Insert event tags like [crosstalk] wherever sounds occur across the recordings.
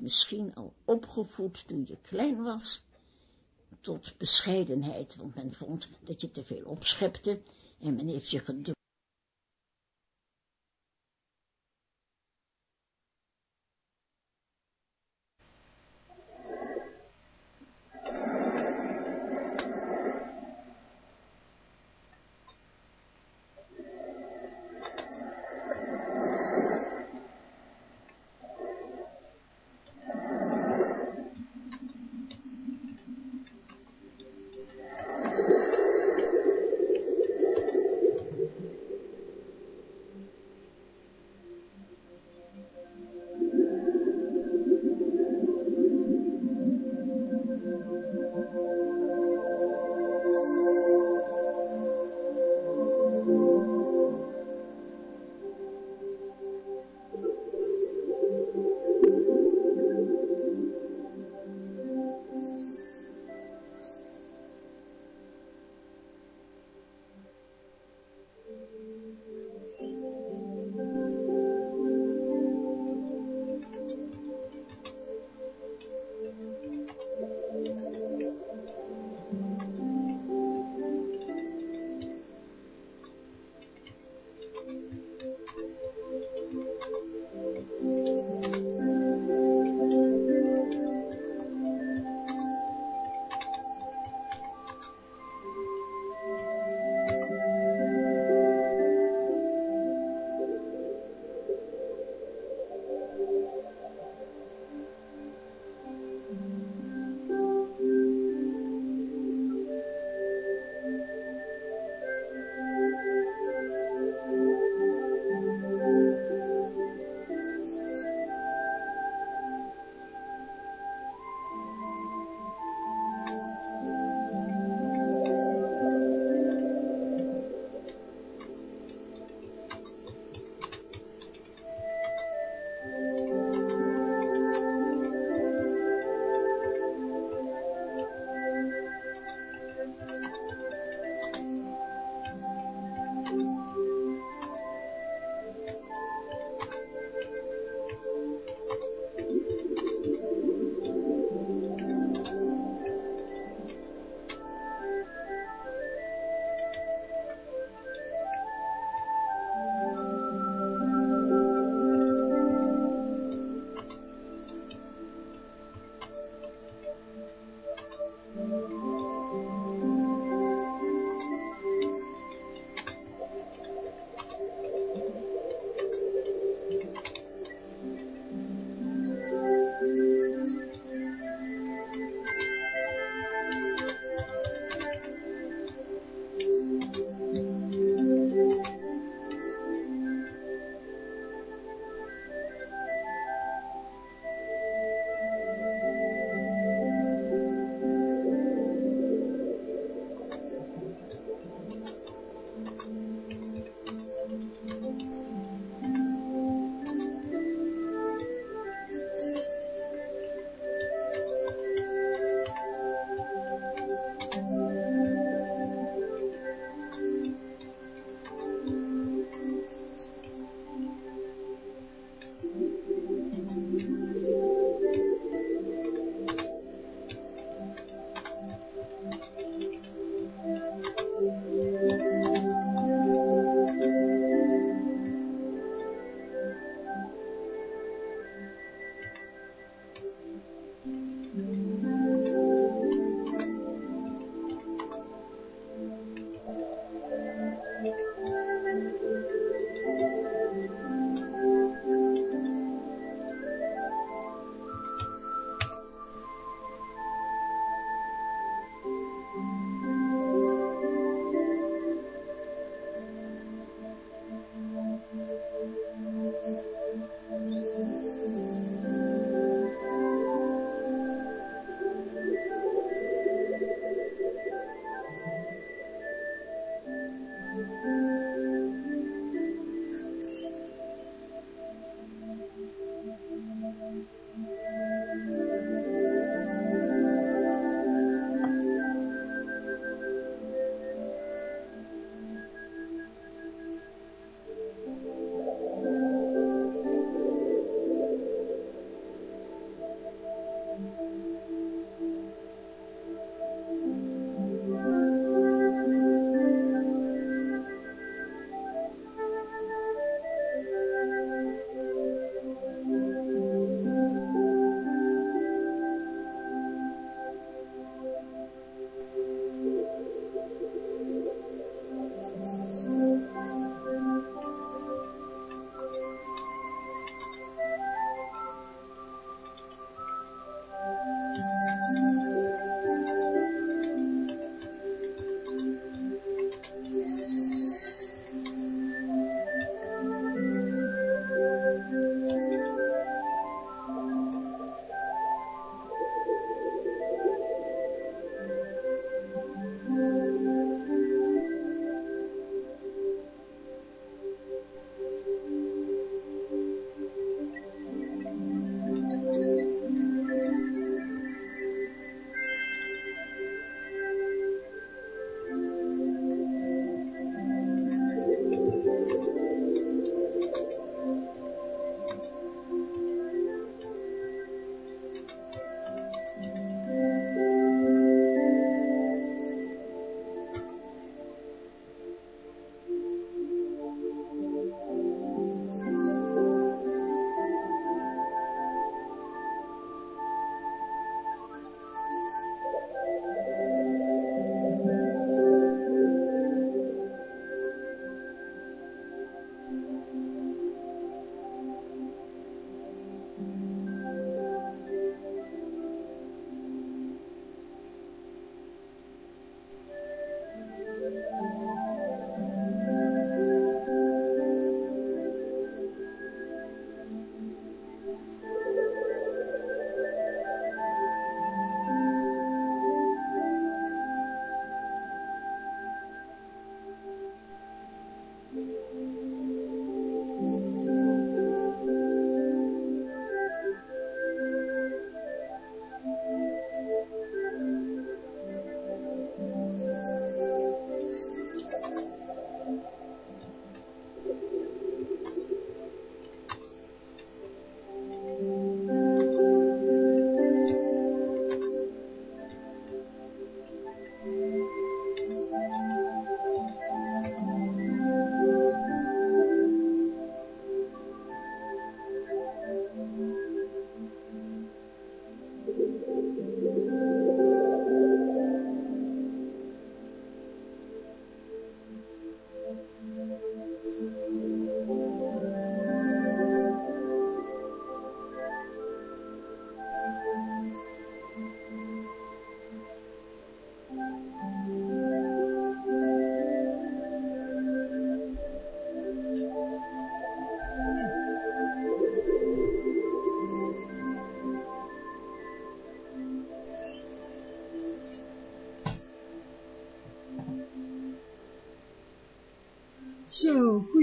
misschien al opgevoed toen je klein was, tot bescheidenheid, want men vond dat je te veel opschepte en men heeft je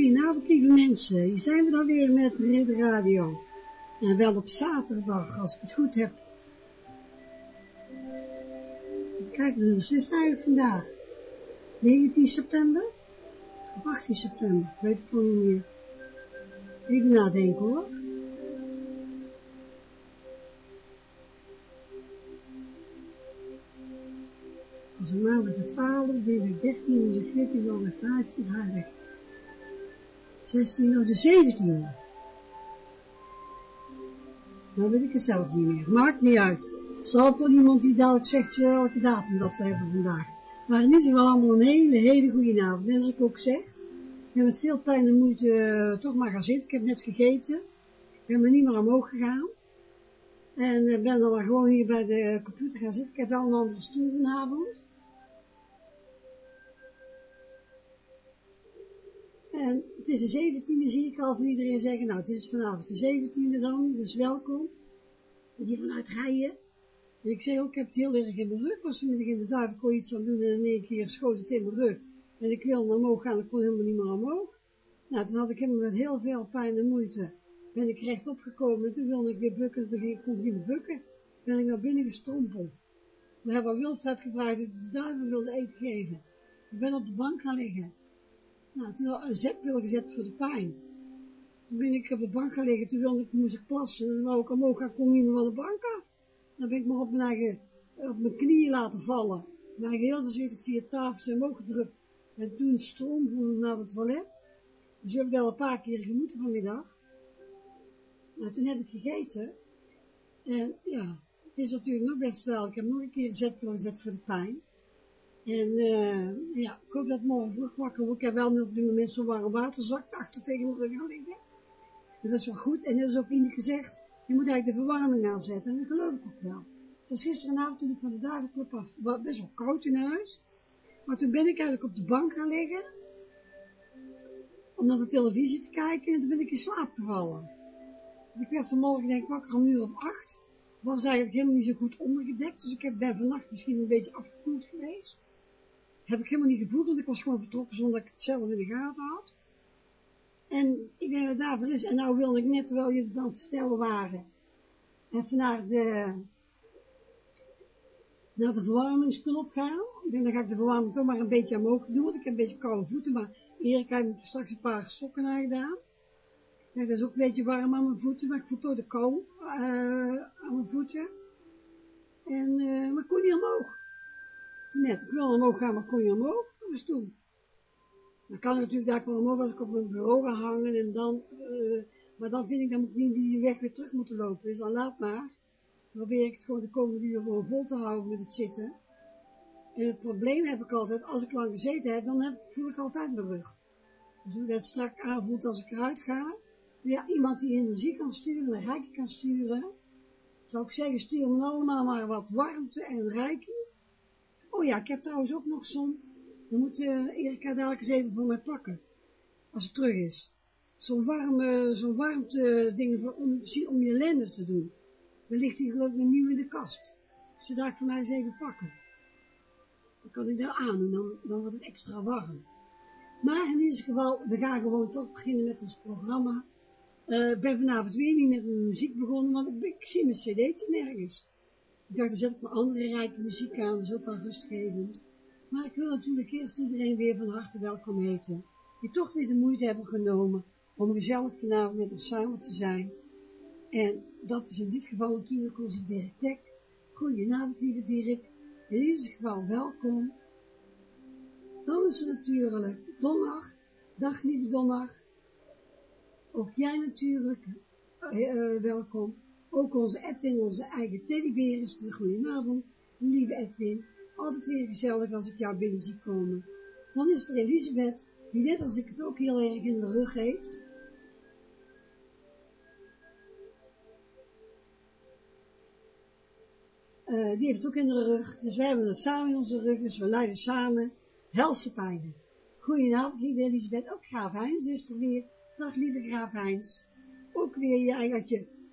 Goedenavond, lieve mensen. Hier zijn we dan weer met Ridder Radio. En wel op zaterdag, als ik het goed heb. Kijk, wat is het eigenlijk vandaag? 19 september? Of 18 september? Ik weet het gewoon niet meer. Even nadenken hoor. Als een maand de 12, deze 13, de 14, de 15, aardig. 16 of de 17. Nou weet ik het zelf niet meer. Maakt niet uit. Zal voor iemand die dadelijk zegt welke datum dat we hebben vandaag. Maar in ieder geval allemaal een hele, hele goede avond. En zoals ik ook zeg, ik ben met veel pijn en moeite uh, toch maar gaan zitten. Ik heb net gegeten. Ik ben me niet meer omhoog gegaan. En uh, ben dan maar gewoon hier bij de computer gaan zitten. Ik heb wel een andere stoel vanavond. En het is de 17e, zie ik al van iedereen zeggen, nou het is vanavond de 17e dan, dus welkom. Hier vanuit Rijen. En ik zei ook, ik heb het heel erg in mijn rug, was vanmiddag in de duif, ik kon iets aan doen en in één keer schoot het in mijn rug. En ik wilde omhoog gaan, ik kon helemaal niet meer omhoog. Nou, toen had ik helemaal met heel veel pijn en moeite, ben ik rechtop gekomen en toen wilde ik weer bukken, toen kon ik niet meer bukken. Ben ik naar binnen gestrompeld. We hebben Wilfred gevraagd, de duiven wilde eten geven. Ik ben op de bank gaan liggen. Nou, toen had een zetpil gezet voor de pijn. Toen ben ik op de bank gaan liggen, toen wilde ik, moest ik plassen, en wou ik omhoog gaan, kon niet van de bank af. Dan ben ik me op mijn op mijn knieën laten vallen. Mijn eigen heel voorzichtig via tafel omhoog gedrukt. En toen stroomvoelde naar het toilet. Dus heb ik wel een paar keer gemoeten vanmiddag. Nou, toen heb ik gegeten. En ja, het is natuurlijk nog best wel. Ik heb nog een keer een zetpil gezet voor de pijn. En uh, ja, ik hoop dat morgen vroeg wakker. Ik heb wel op dit moment zo'n warm waterzak achter tegen mijn rug liggen. dat is wel goed. En dat is ook iemand gezegd, je moet eigenlijk de verwarming aanzetten. En dat geloof ik ook wel. Het was gisteravond toen ik van de duivenclub af, was best wel koud in huis. Maar toen ben ik eigenlijk op de bank gaan liggen. Om naar de televisie te kijken. En toen ben ik in slaap gevallen. Ik werd vanmorgen denk ik wakker om uur of acht. Was eigenlijk helemaal niet zo goed ondergedekt. Dus ik heb, ben vannacht misschien een beetje afgekoeld geweest heb ik helemaal niet gevoeld, want ik was gewoon vertrokken zonder dat ik het zelf in de gaten had. En ik denk dat daarvoor is, en nou wilde ik net, terwijl je het aan het vertellen waren, even naar de, naar de verwarmingsknop gaan. Ik denk, dan ga ik de verwarming toch maar een beetje omhoog doen, want ik heb een beetje koude voeten, maar Erik heeft me straks een paar sokken aangedaan. Ja, dat is ook een beetje warm aan mijn voeten, maar ik voel toch de kou uh, aan mijn voeten. En, uh, maar ik niet omhoog. Net, ik wilde omhoog gaan, maar kon je omhoog? Dus toen. Dan kan natuurlijk daar wel omhoog als ik op mijn bureau ga hangen en dan, uh, maar dan vind ik, moet ik niet die weg weer terug moeten lopen. Dus dan laat maar. Probeer ik het gewoon de komende uur gewoon vol te houden met het zitten. En het probleem heb ik altijd, als ik lang gezeten heb, dan heb, voel ik altijd mijn rug. Dus hoe dat strak aanvoelt als ik eruit ga. Ja, iemand die energie kan sturen en rijke kan sturen, zou ik zeggen, stuur me allemaal maar wat warmte en rijking. Oh ja, ik heb trouwens ook nog zo'n, dan moet uh, Erika dadelijk eens even voor mij pakken, als het terug is. Zo'n warme, zo'n warmte dingen om, om je lenden te doen. Dan ligt die geloof ik nieuw in de kast. Ze daar voor mij eens even pakken. Dan kan ik daar aan doen, dan, dan wordt het extra warm. Maar in ieder geval, we gaan gewoon toch beginnen met ons programma. Uh, ik ben vanavond weer niet met mijn muziek begonnen, want ik, ik zie mijn cd'tje nergens. Ik dacht, dan zet ik mijn andere rijke muziek aan, dat is ook wel rustgevend. Maar ik wil natuurlijk eerst iedereen weer van harte welkom heten, die toch weer de moeite hebben genomen om gezellig vanavond met ons samen te zijn. En dat is in dit geval natuurlijk onze Dirk Tek. Goedenavond, lieve Dirk. In ieder geval welkom. Dan is er natuurlijk Donner. Dag, lieve Donner. Ook jij natuurlijk uh, uh, welkom. Ook onze Edwin, onze eigen teddybeer is de goedenavond, lieve Edwin. Altijd weer gezellig als ik jou binnen zie komen. Dan is er Elisabeth, die net als ik het ook heel erg in de rug heeft. Uh, die heeft het ook in de rug, dus wij hebben het samen in onze rug, dus we lijden samen helse pijnen. Goedenavond, lieve Elisabeth, ook Graaf Heins is er weer. Dag, lieve Graaf Heins. Ook weer je eigen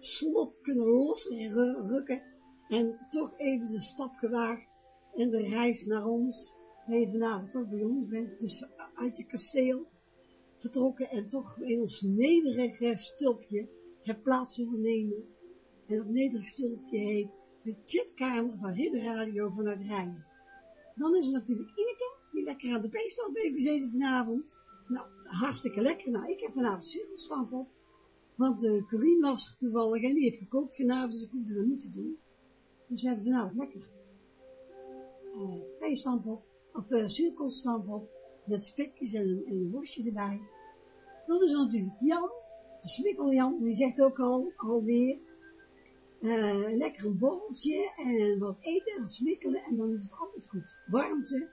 slot kunnen losrukken en toch even de stap gewaagd en de reis naar ons, waar je vanavond toch bij ons bent, dus uit je kasteel, vertrokken en toch in ons nederige stulpje heb plaats willen nemen. En dat nederige stulpje heet de chatkamer van Ridderradio vanuit Rijn. Dan is er natuurlijk Ineke, die lekker aan de beestamp heeft gezeten vanavond. Nou, hartstikke lekker. Nou, ik heb vanavond cirkelstamp op. Want uh, Corine was toevallig en die heeft gekookt vanavond, dus ik hoefde dat niet te doen. Dus we hebben vanavond lekker uh, peestamp op, of uh, cirkelstamp op, met spekjes en een, en worstje erbij. Dan is natuurlijk Jan, de smikkeljan, die zegt ook al, alweer, uh, lekker een borreltje en wat eten en smikkelen en dan is het altijd goed. Warmte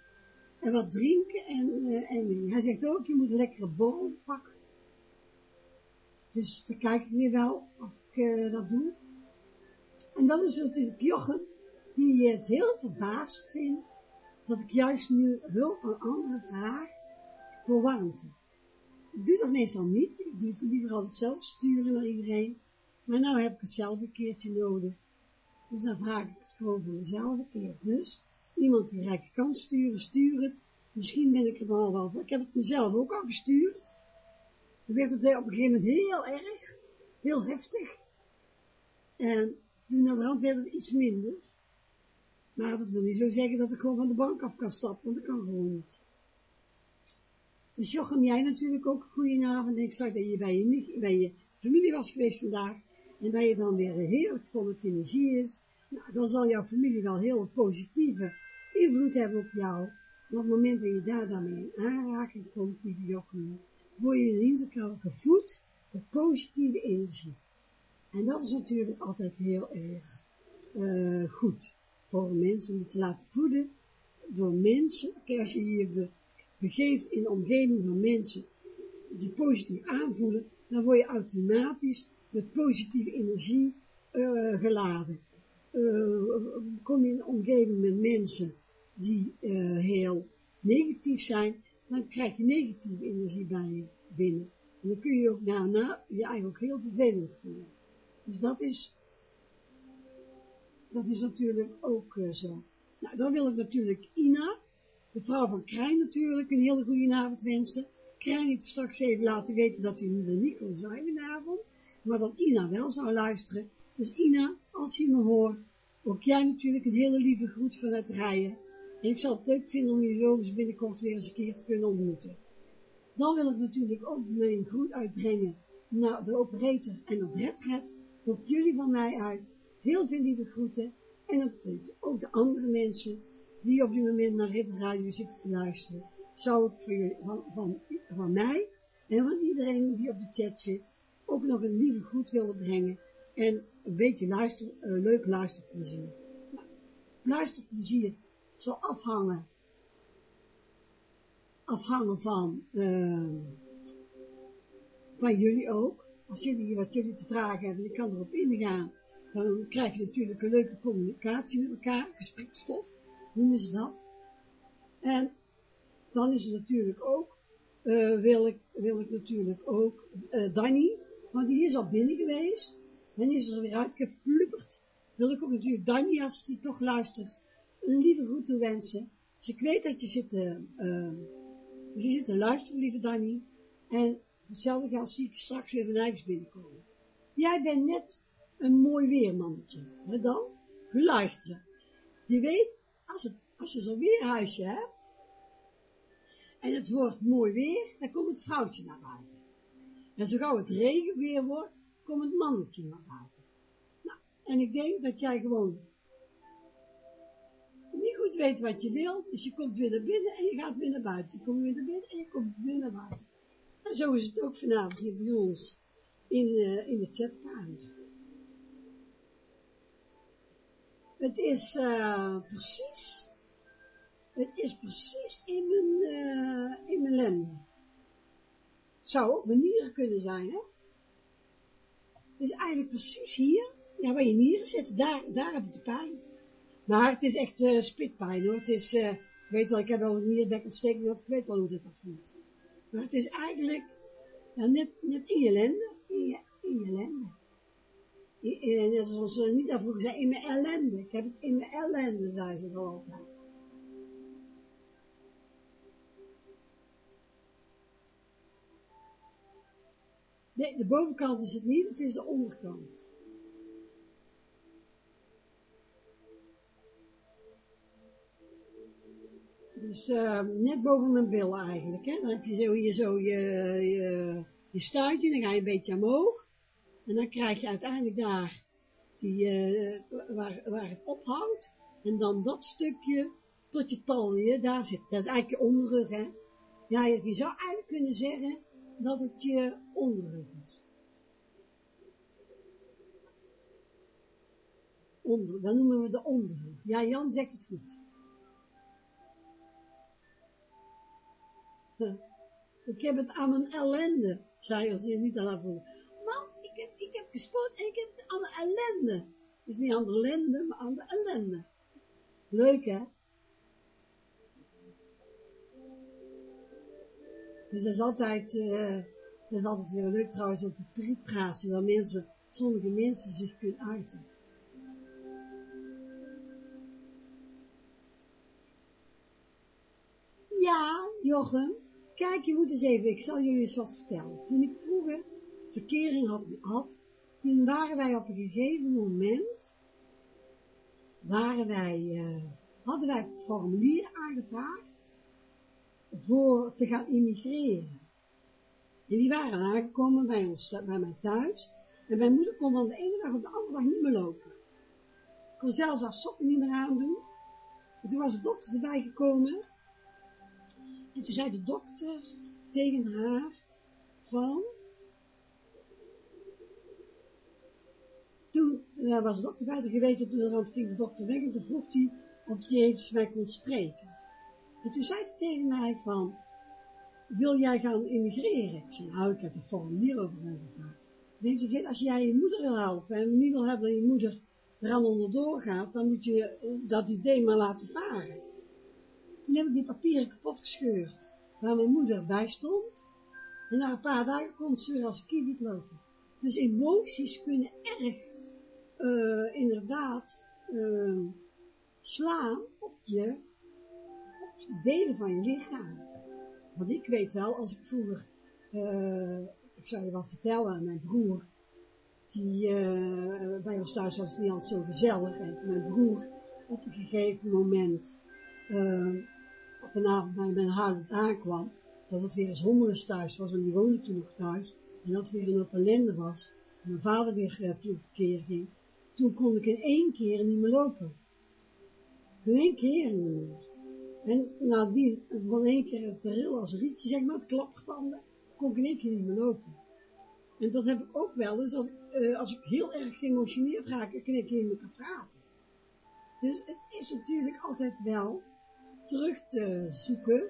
en wat drinken en, uh, en hij zegt ook, je moet een lekkere borrel pakken. Dus dan kijk ik weer wel of ik uh, dat doe. En dan is er natuurlijk Jochem, die het heel verbaasd vindt dat ik juist nu hulp aan anderen vraag voor warmte. Ik doe dat meestal niet, ik doe het liever altijd zelf sturen naar iedereen, maar nou heb ik het zelf een keertje nodig. Dus dan vraag ik het gewoon voor mezelf een keer. Dus, iemand die rijk kan sturen, stuur het. Misschien ben ik er dan al wel voor. Ik heb het mezelf ook al gestuurd. Toen werd het op een gegeven moment heel erg, heel heftig. En toen naar de hand werd het iets minder. Maar dat wil niet zo zeggen dat ik gewoon van de bank af kan stappen, want dat kan gewoon niet. Dus Jochem, jij natuurlijk ook een goedenavond. Ik zag dat je bij je, bij je familie was geweest vandaag. En dat je dan weer heerlijk vol met energie is. Nou, dan zal jouw familie wel heel positieve invloed hebben op jou. En op het moment dat je daar dan mee in aanraking komt, lieve Jochem, word je geval gevoed door positieve energie. En dat is natuurlijk altijd heel erg uh, goed voor mensen om je te laten voeden door mensen. Als je je begeeft in de omgeving van mensen die positief aanvoelen, dan word je automatisch met positieve energie uh, geladen. Uh, kom je in een omgeving met mensen die heel negatief zijn, dan krijg je negatieve energie bij je binnen. En dan kun je ook daarna je eigenlijk heel vervelend voelen. Dus dat is, dat is natuurlijk ook zo. Nou, dan wil ik natuurlijk Ina, de vrouw van Krijn natuurlijk, een hele goede avond wensen. Krijn heeft straks even laten weten dat hij er niet kon zijn vanavond, maar dat Ina wel zou luisteren. Dus Ina, als je me hoort, ook jij natuurlijk een hele lieve groet vanuit Rijen. En ik zal het leuk vinden om zo eens binnenkort weer eens een keer te kunnen ontmoeten. Dan wil ik natuurlijk ook mijn groet uitbrengen naar de operator en het redred. Ook jullie van mij uit. Heel veel lieve groeten. En natuurlijk ook de andere mensen die op dit moment naar Red Radio zitten te luisteren. Zou ik jullie, van, van, van mij en van iedereen die op de chat zit ook nog een lieve groet willen brengen. En een beetje luister, uh, leuk luisterplezier. Nou, luisterplezier zal afhangen, afhangen van, uh, van jullie ook. Als jullie wat jullie te vragen hebben, ik kan erop ingaan, dan krijg je natuurlijk een leuke communicatie met elkaar, gesprekstof, noemen ze dat. En dan is er natuurlijk ook, uh, wil, ik, wil ik natuurlijk ook uh, Danny, want die is al binnen geweest, en is er weer uitgeflipperd. Wil ik ook natuurlijk Danny, als die toch luistert, lieve groet toewensen. Dus ik weet dat je zit te, je zit te luisteren, lieve Danny, en hetzelfde als zie ik straks weer van eigen binnenkomen. Jij bent net een mooi weermannetje, hè dan? Luisteren. Je weet, als, het, als je zo'n weerhuisje hebt, en het wordt mooi weer, dan komt het vrouwtje naar buiten. En zo gauw het regenweer wordt, komt het mannetje naar buiten. Nou, en ik denk dat jij gewoon goed weet wat je wilt, dus je komt weer naar binnen en je gaat weer naar buiten. Je komt weer naar binnen en je komt weer naar buiten. En zo is het ook vanavond hier bij ons in, uh, in de chatkamer. Het is uh, precies, het is precies in mijn, uh, in mijn. Zou ook mijn nieren kunnen zijn, hè? Het is eigenlijk precies hier, ja, waar je nieren zitten, daar, daar heb ik de pijn. Maar het is echt uh, spitpijn, hoor. Het is, uh, weet wel, ik heb wel een nierbekontsteking gehad, ik weet wel hoe dit voelt. Maar het is eigenlijk, ja, net, in je lende, in je, in je lende. Net zoals ze niet vroeger zei, in mijn ellende. Ik heb het in mijn ellende, zei ze wel altijd. Nee, de bovenkant is het niet, het is de onderkant. Dus uh, net boven mijn bil eigenlijk, hè. Dan heb je zo hier je, je, je stuitje, dan ga je een beetje omhoog. En dan krijg je uiteindelijk daar die, uh, waar, waar het ophoudt. En dan dat stukje tot je talje, daar zit. Dat is eigenlijk je onderrug, hè. Ja, je zou eigenlijk kunnen zeggen dat het je onderrug is. Onder, dan noemen we de onderrug. Ja, Jan zegt het goed. Ik heb het aan mijn ellende, zei als je niet aan haar voelde. Man, ik heb, ik heb gesport en ik heb het aan mijn ellende. Dus niet aan de ellende, maar aan de ellende. Leuk, hè? Dus dat is altijd, uh, dat is altijd weer leuk trouwens, ook de prietpraatje, waar mensen, sommige mensen zich kunnen uiten. Ja, Jochem, kijk, je moet eens even, ik zal jullie eens wat vertellen. Toen ik vroeger verkering had, had toen waren wij op een gegeven moment, waren wij, uh, hadden wij formulier aangevraagd voor te gaan immigreren. En die waren aangekomen bij, ons, bij mij thuis. En mijn moeder kon dan de ene dag op de andere dag niet meer lopen. Ik kon zelfs haar sokken niet meer aandoen. En toen was de dokter erbij gekomen. En toen zei de dokter tegen haar van... Toen uh, was de dokter buiten geweest en toen ging de dokter weg en toen vroeg hij of even mij kon spreken. En toen zei hij tegen mij van, wil jij gaan immigreren? Ik zei, nou, ik heb een formulier over gevraagd. Denk je, als jij je moeder wil helpen en niet wil hebben dat je moeder eraan onderdoor gaat, dan moet je dat idee maar laten varen. Toen heb ik die papieren kapot gescheurd, waar mijn moeder bij stond. En na een paar dagen kon ze weer als een kiewit lopen. Dus emoties kunnen erg, uh, inderdaad, uh, slaan op je delen van je lichaam. Want ik weet wel, als ik vroeger, uh, ik zou je wat vertellen, mijn broer, die bij ons thuis was niet altijd zo gezellig, en mijn broer op een gegeven moment, op een avond bij mijn huis aankwam, dat het weer eens hongeres thuis was, en die woonde toen nog thuis, en dat weer een op ellende was, en mijn vader weer keer ging, toen kon ik in één keer niet meer lopen. In één keer niet meer. En nadien, van één keer te ril als een rietje, zeg maar, het klapgetanden, kon ik in één keer niet meer lopen. En dat heb ik ook wel dus als, als ik heel erg geëmotioneerd raak, ik in meer kan praten. Dus het is natuurlijk altijd wel terug te zoeken.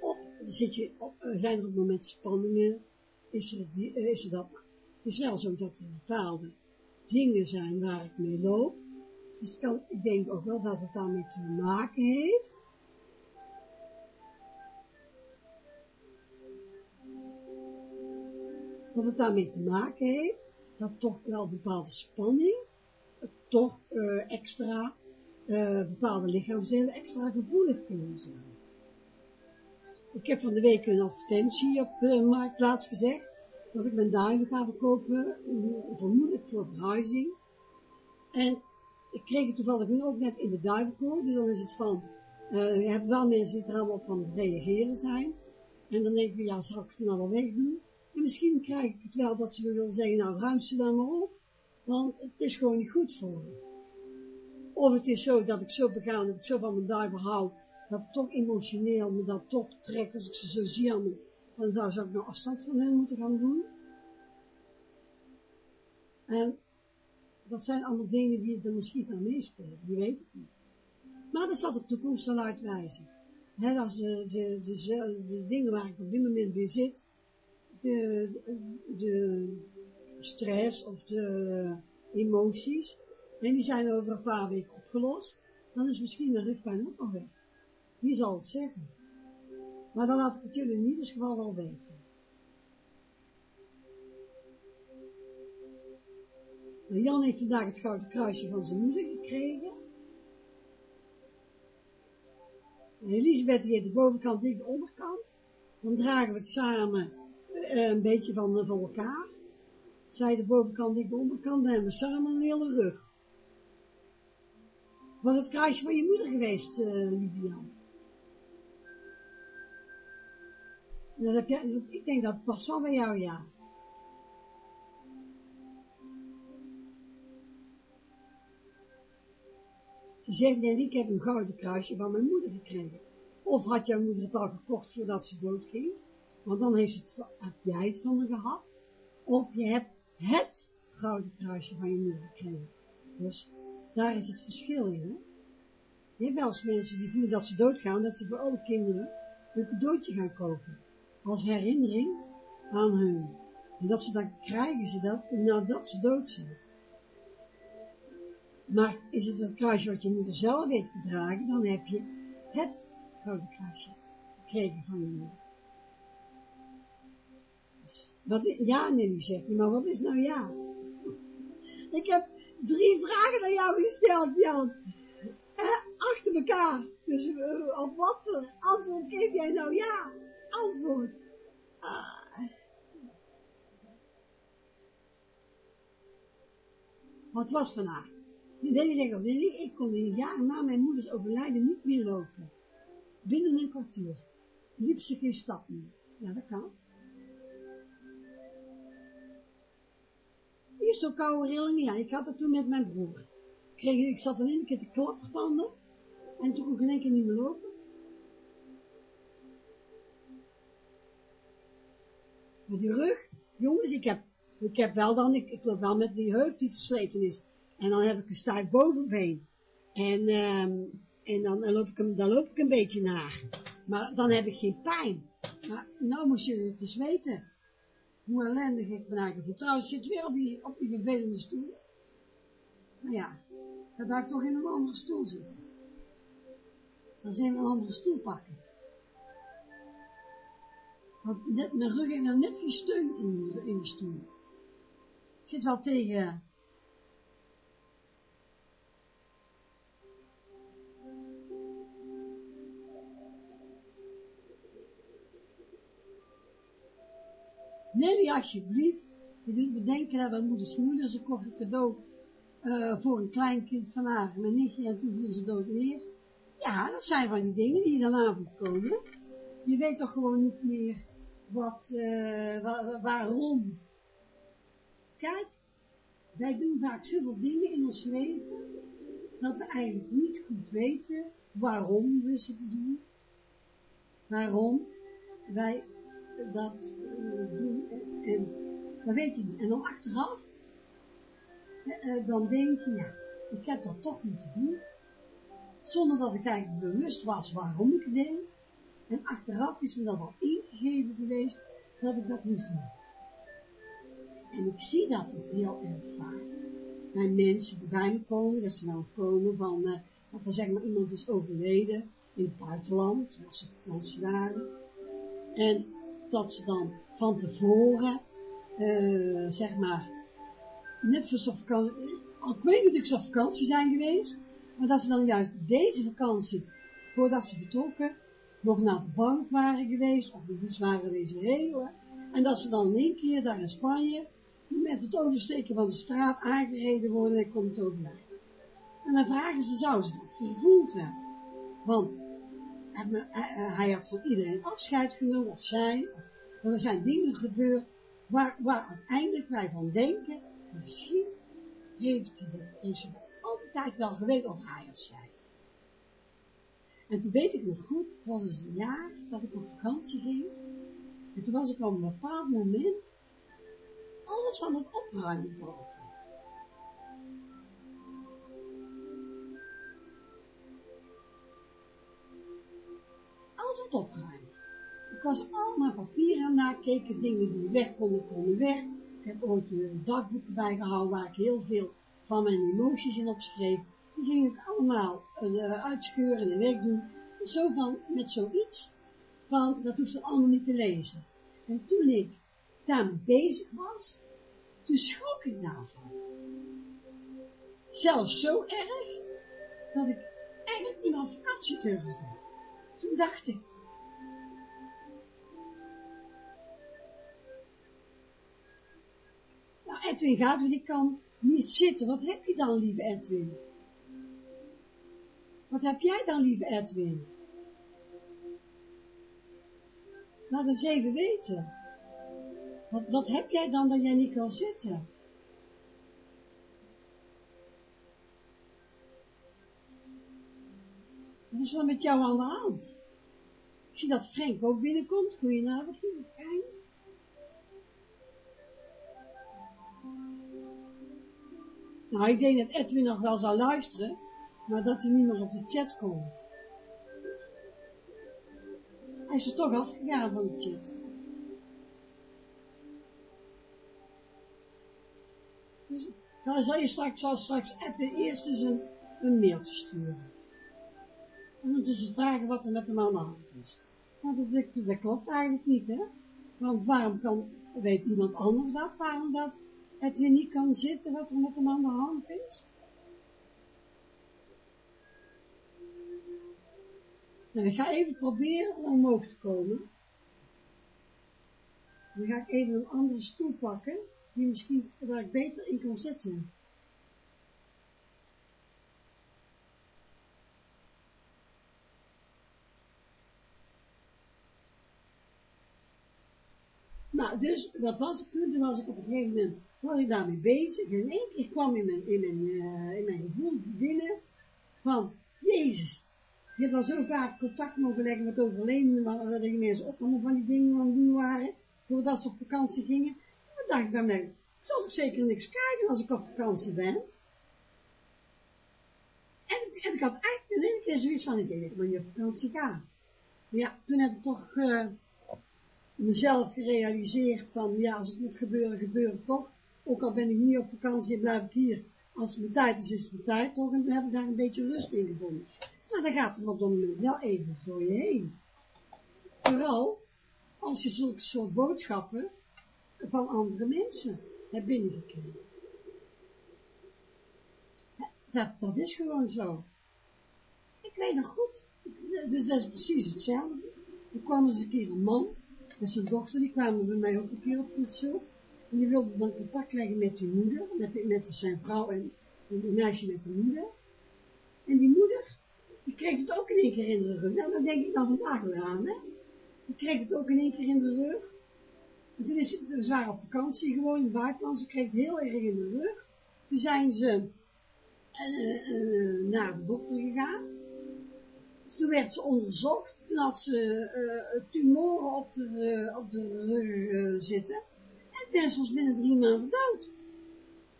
Op, zit je op, zijn er op het moment spanningen, is er, die, uh, is er dat, het is wel zo dat er bepaalde dingen zijn waar ik mee loop, dus ik denk ook wel dat het daarmee te maken heeft. Dat het daarmee te maken heeft, dat toch wel bepaalde spanning, toch uh, extra, uh, bepaalde lichaamsdelen extra gevoelig kunnen zijn. Ik heb van de week een advertentie op de marktplaats gezegd, dat ik mijn duiven ga verkopen, vermoedelijk voor verhuizing. En ik kreeg het toevallig nu ook net in de duivenkoor, dus dan is het van, je hebt wel mensen die er allemaal van reageren zijn, en dan denk ik, ja, zal ik het dan wel wegdoen? En misschien krijg ik het wel dat ze me wil zeggen, nou, ruim ze dan maar op, want het is gewoon niet goed voor me. Of het is zo dat ik zo begaan, dat ik zo van mijn duiven hou, dat toch emotioneel me dat toch trekt, als ik ze zo zie aan me, dan zou ik nou afstand van hen moeten gaan doen. En dat zijn allemaal dingen die er misschien aan meespelen, die weet ik niet. Maar dat zal de toekomst wel uitwijzen. He, als de, de, de, de, dingen waar ik op dit moment weer zit, de, de stress of de emoties, en die zijn over een paar weken opgelost, dan is misschien de rugpijn ook nog weg. Wie zal het zeggen? Maar dan laat ik het jullie in ieder geval wel weten. Jan heeft vandaag het gouden kruisje van zijn moeder gekregen. En Elisabeth heeft de bovenkant, ik de onderkant. Dan dragen we het samen eh, een beetje van, van elkaar. Zij de bovenkant, ik de onderkant en we samen een hele rug. Was het kruisje van je moeder geweest, uh, Livian? Heb je, ik denk dat het past wel bij jou, ja. Ze zegt, nee, ik heb een gouden kruisje van mijn moeder gekregen. Of had jouw moeder het al gekocht voordat ze doodging? Want dan heeft het, heb jij het van haar gehad. Of je hebt het gouden kruisje van je moeder gekregen. Dus daar is het verschil in. Je hebt wel eens mensen die voelen dat ze doodgaan, dat ze voor alle kinderen een cadeautje gaan kopen. Als herinnering aan hun. En dat ze dan krijgen ze dat nadat ze dood zijn. Maar is het het kruisje wat je moeder zelf heeft gedragen, dan heb je het gouden kruisje gekregen van je moeder. Dus, wat is, ja, Nelly zegt, maar wat is nou ja? Ik heb drie vragen aan jou gesteld, Jan. Eh, achter elkaar. Dus uh, op wat voor antwoord geef jij nou ja? Antwoord. Ah. Wat was vandaag? Nelly zegt, Nelly, ik kon in jaar na mijn moeders overlijden niet meer lopen. Binnen een kwartier. Liep ze geen stap meer. Ja, dat kan. Eerst zo'n koude rillingen, ja, ik had het toen met mijn broer. Ik, kreeg, ik zat in één keer te klaptanden en toen kon ik in één keer niet meer lopen. Maar die rug, jongens, ik heb, ik heb wel dan, ik, ik loop wel met die heup die versleten is. En dan heb ik een stijf bovenbeen. En, um, en dan, loop ik hem, dan loop ik een beetje naar. Maar dan heb ik geen pijn. Maar nou moest je het eens weten. Hoe ellendig ik ben eigenlijk. Trouwens, zit weer op die, op die vervelende stoel. Nou ja, dan ga ik toch in een andere stoel zitten. Dan zijn we een andere stoel pakken. Want net, mijn rug heeft nou net geen steun in, in die stoel. Ik zit wel tegen Nelly, alsjeblieft, je doet bedenken dat mijn moeders moeder, ze kocht een cadeau uh, voor een kleinkind van haar, mijn nichtje, en toen viel ze dood neer. Ja, dat zijn van die dingen die dan avond komen. Je weet toch gewoon niet meer wat, wa waarom. Kijk, wij doen vaak zoveel dingen in ons leven, dat we eigenlijk niet goed weten waarom we ze doen. Waarom wij dat en dat weet je niet. En dan achteraf, uh, dan denk je, ja, ik heb dat toch moeten doen, zonder dat ik eigenlijk bewust was waarom ik het deed. En achteraf is me dat al ingegeven geweest dat ik dat moest doen. En ik zie dat ook heel erg vaak bij mensen die bij me komen, dat ze dan komen van, uh, dat er zeg maar iemand is overleden in het buitenland, als ze vakantie waren. En dat ze dan van tevoren, uh, zeg maar, net voor vakantie, ik weet niet of ze op vakantie zijn geweest, maar dat ze dan juist deze vakantie, voordat ze vertrokken, nog naar de bank waren geweest, of eens waren wezen regelen, en dat ze dan in één keer daar in Spanje, met het oversteken van de straat aangereden worden en komt overlijden. En dan vragen ze, zou ze dat gevoeld hebben? Want hij had van iedereen afscheid genomen, of zij, of, er zijn dingen gebeurd, waar, waar uiteindelijk wij van denken, misschien heeft hij altijd wel geweten of hij of zij. En toen weet ik nog goed, het was dus een jaar dat ik op vakantie ging, en toen was ik op een bepaald moment alles aan het opruimen boven. Alles aan het opruimen. Ik was allemaal papieren aan nakeken, dingen die weg konden, konden weg. Ik heb ooit een dagboek erbij gehouden waar ik heel veel van mijn emoties in opschreef. Die ging ik allemaal uh, uitscheuren en wegdoen. Zo van, met zoiets van, dat hoeft ze allemaal niet te lezen. En toen ik daarmee bezig was, toen schrok ik daarvan. Zelfs zo erg, dat ik eigenlijk niet meer op vakantie durfde. Toen dacht ik, Edwin gaat, want ik kan niet zitten. Wat heb je dan, lieve Edwin? Wat heb jij dan, lieve Edwin? Laat eens even weten. Wat, wat heb jij dan dat jij niet kan zitten? Wat is er met jou aan de hand? Ik zie dat Frank ook binnenkomt. Goedenavond, lieve Frank. Nou, ik denk dat Edwin nog wel zou luisteren, maar dat hij niet meer op de chat komt. Hij is er toch afgegaan van de chat. Dus, dan zal je straks, zal straks Edwin eerst eens een, een mailtje sturen. En dan dus vragen wat er met hem aan de hand is. Want dat, dat klopt eigenlijk niet, hè. Want waarom kan, weet iemand anders dat, waarom dat Edwin niet kan zitten, wat er met hem aan de hand is? En ik ga even proberen om omhoog te komen. Dan ga ik even een andere stoel pakken, die misschien, waar ik beter in kan zitten. Nou, dus, wat was het toen? Was ik op een gegeven moment, was ik daarmee bezig. En één keer kwam in mijn, in mijn, uh, in mijn gevoel binnen van, Jezus, je hebt al zo vaak contact mogen leggen met overledenden, maar dat ik ineens op allemaal van die dingen aan het doen waren, voordat ze op vakantie gingen. Toen dacht ik bij mij, ik zal toch zeker niks krijgen als ik op vakantie ben. En, en ik had eigenlijk in één keer zoiets van, ik denk ik niet op vakantie ga. Maar ja, toen heb ik toch... Uh, mezelf gerealiseerd van, ja, als het moet gebeuren, gebeurt het toch. Ook al ben ik niet op vakantie, blijf ik hier. Als het mijn tijd is, is het mijn tijd toch. En dan heb ik daar een beetje rust in gevonden. Maar dan gaat er op dat moment wel even door je heen. Vooral als je zulke soort boodschappen van andere mensen hebt binnengekregen. Dat, dat is gewoon zo. Ik weet nog goed, dus dat is precies hetzelfde. Er kwam eens een keer een man en zijn dochter, die kwamen bij mij ook een keer op consult. En die wilde dan contact leggen met die moeder, met, met zijn vrouw en, en een meisje met de moeder. En die moeder, die kreeg het ook in één keer in de rug. Nou, dat denk ik dan vandaag weer aan, hè. Die kreeg het ook in één keer in de rug. En toen is ze, waren op vakantie gewoon in buitenland, ze kreeg het heel erg in de rug. Toen zijn ze uh, uh, naar de dokter gegaan. Toen werd ze onderzocht. Toen had ze tumoren op de, uh, op de rug uh, zitten. En toen was binnen drie maanden dood.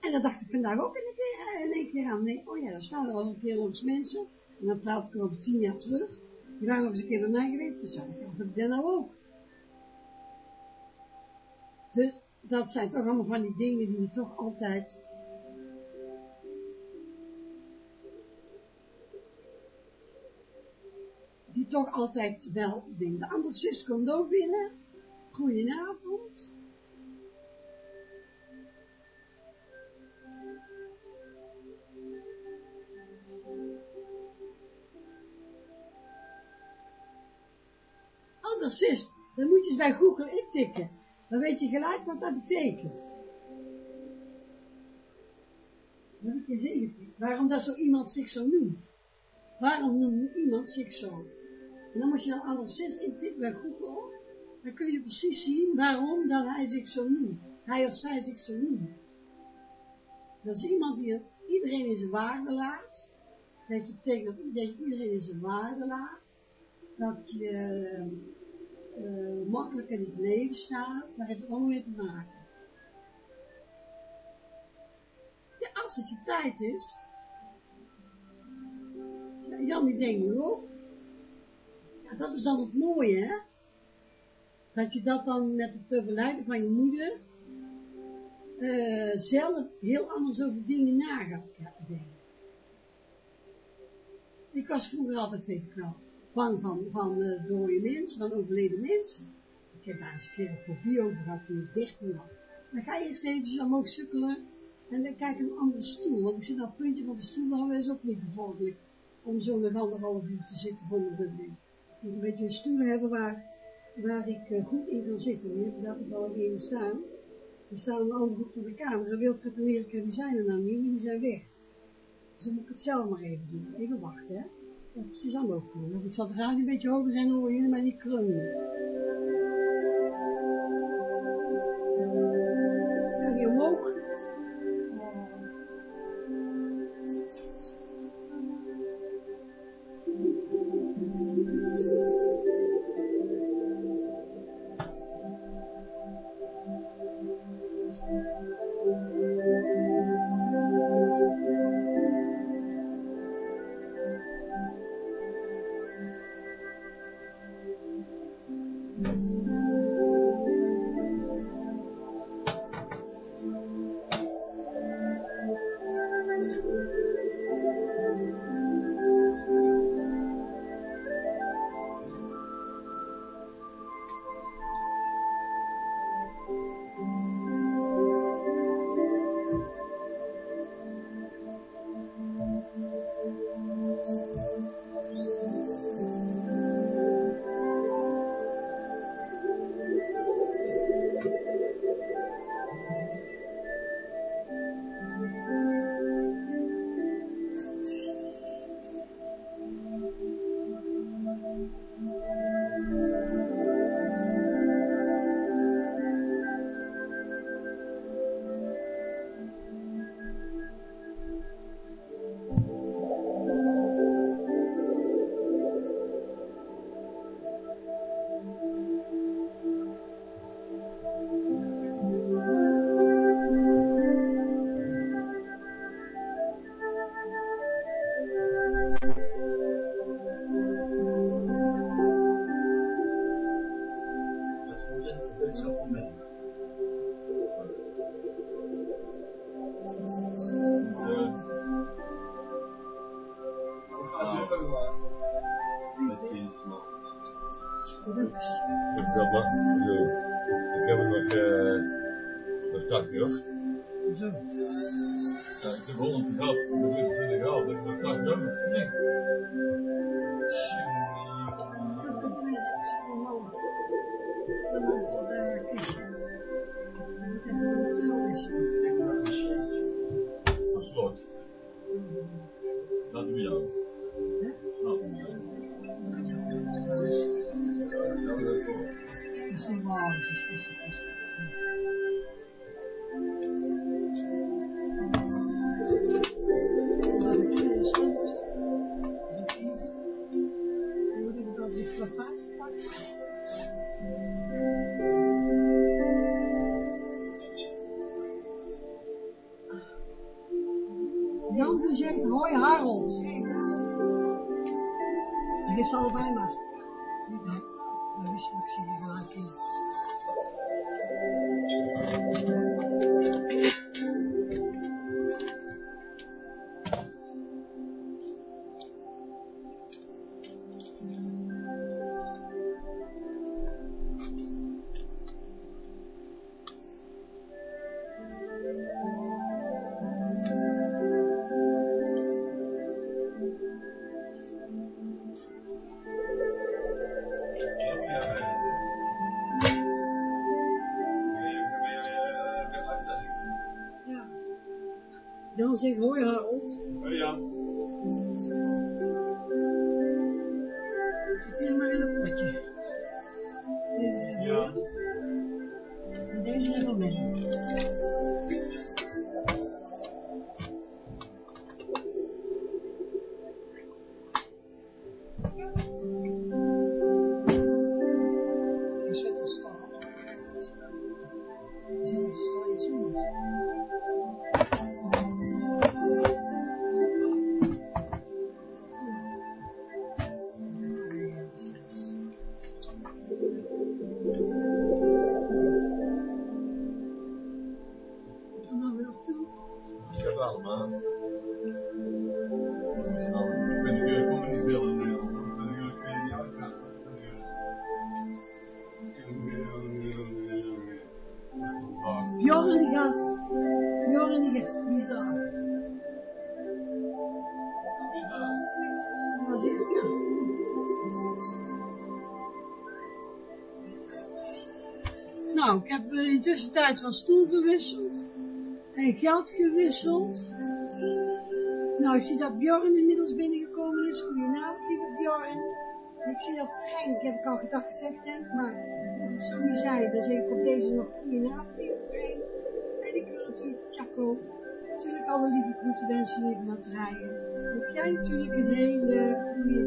En dat dacht ik vandaag ook in een keer, aan. Nee, oh ja, dat is waar. Er een keer langs mensen. En dan praat ik over tien jaar terug. Die waren nog eens een keer bij mij geweest. Dus zei ik, dat ben nou ook. Dus dat zijn toch allemaal van die dingen die je toch altijd toch altijd wel dingen. De andere zus komt ook binnen. Goedenavond. Andere zus, dan moet je bij Google intikken. Dan weet je gelijk wat dat betekent. Waarom dat zo iemand zich zo noemt. Waarom noemt iemand zich zo? En dan moet je dan alleszins intikken bij Google, dan kun je precies zien waarom dat hij zich zo noemt. Hij of zij zich zo noemt. Dat is iemand die iedereen in zijn waarde laat. Dat betekent dat iedereen, in zijn waarde laat. Dat je uh, makkelijk in het leven staat. Daar heeft het allemaal mee te maken. Ja, als het je tijd is. Ja, Jan die denkt nu ook dat is dan het mooie, hè? Dat je dat dan met het overlijden van je moeder uh, zelf heel anders over dingen na gaat. Ik was vroeger altijd, weet ik wel, bang van, van uh, dode mensen, van overleden mensen. Ik heb daar eens een keer een fobie over gehad toen ik 13 was. Dan ga je eerst even omhoog sukkelen en dan kijk een andere stoel. Want ik zit op het puntje van de stoel, dan is ook niet bevorderlijk om zo een anderhalf uur te zitten voor bubbling moet een beetje een stoel hebben waar, waar ik uh, goed in kan zitten. Nu heb daar toevallig in staan. Die staan aan de andere hoek van de kamer. En Wilfred en Erika, die zijn er nou niet, die zijn weg. Dus dan moet ik het zelf maar even doen. Even wachten, hè. Het is allemaal goed. Ik zal het radio een beetje hoger zijn, dan horen jullie mij niet kreunen. Ik dat nog, ik bedoel, ik heb nog, eh, nog 80 hoor. Zo. Ja, ik heb 100 gehad, ik heb 20 gehad, ik heb nog 80 over. Nee. Tussentijd van stoel gewisseld. En geld gewisseld. Nou, ik zie dat Bjorn inmiddels binnengekomen is. Goedenavond, lieve Bjorn. Ik zie dat Frank, heb ik al gedacht gezegd heb, maar als ik zo niet zei, dan zeg ik op deze nog goedenavond, lieve Frank. En ik wil natuurlijk Chaco, natuurlijk alle lieve groeten wensen even het rijden. Heb jij natuurlijk een hele goede.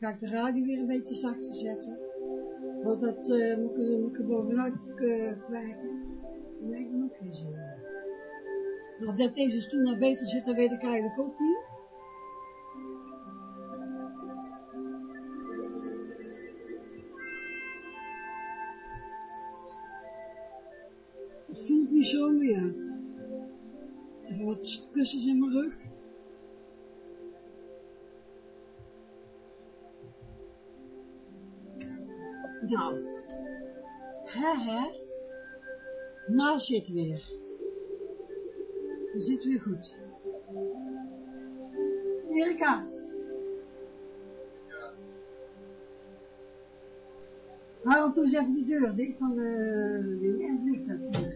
Ga ik de radio weer een beetje zachter zetten. Want dat uh, moet, ik, moet ik bovenuit uh, kwijgen. Dan lijkt me ook geen zin. Nou, dat deze stoel nou beter zit, dat weet ik eigenlijk ook niet. Het voelt niet zo meer. Even wat kussens in mijn rug. Nou, hè hè, maar zit weer. Zit weer goed. Erika. Hou toen eens even die deur dicht van de ding en dat.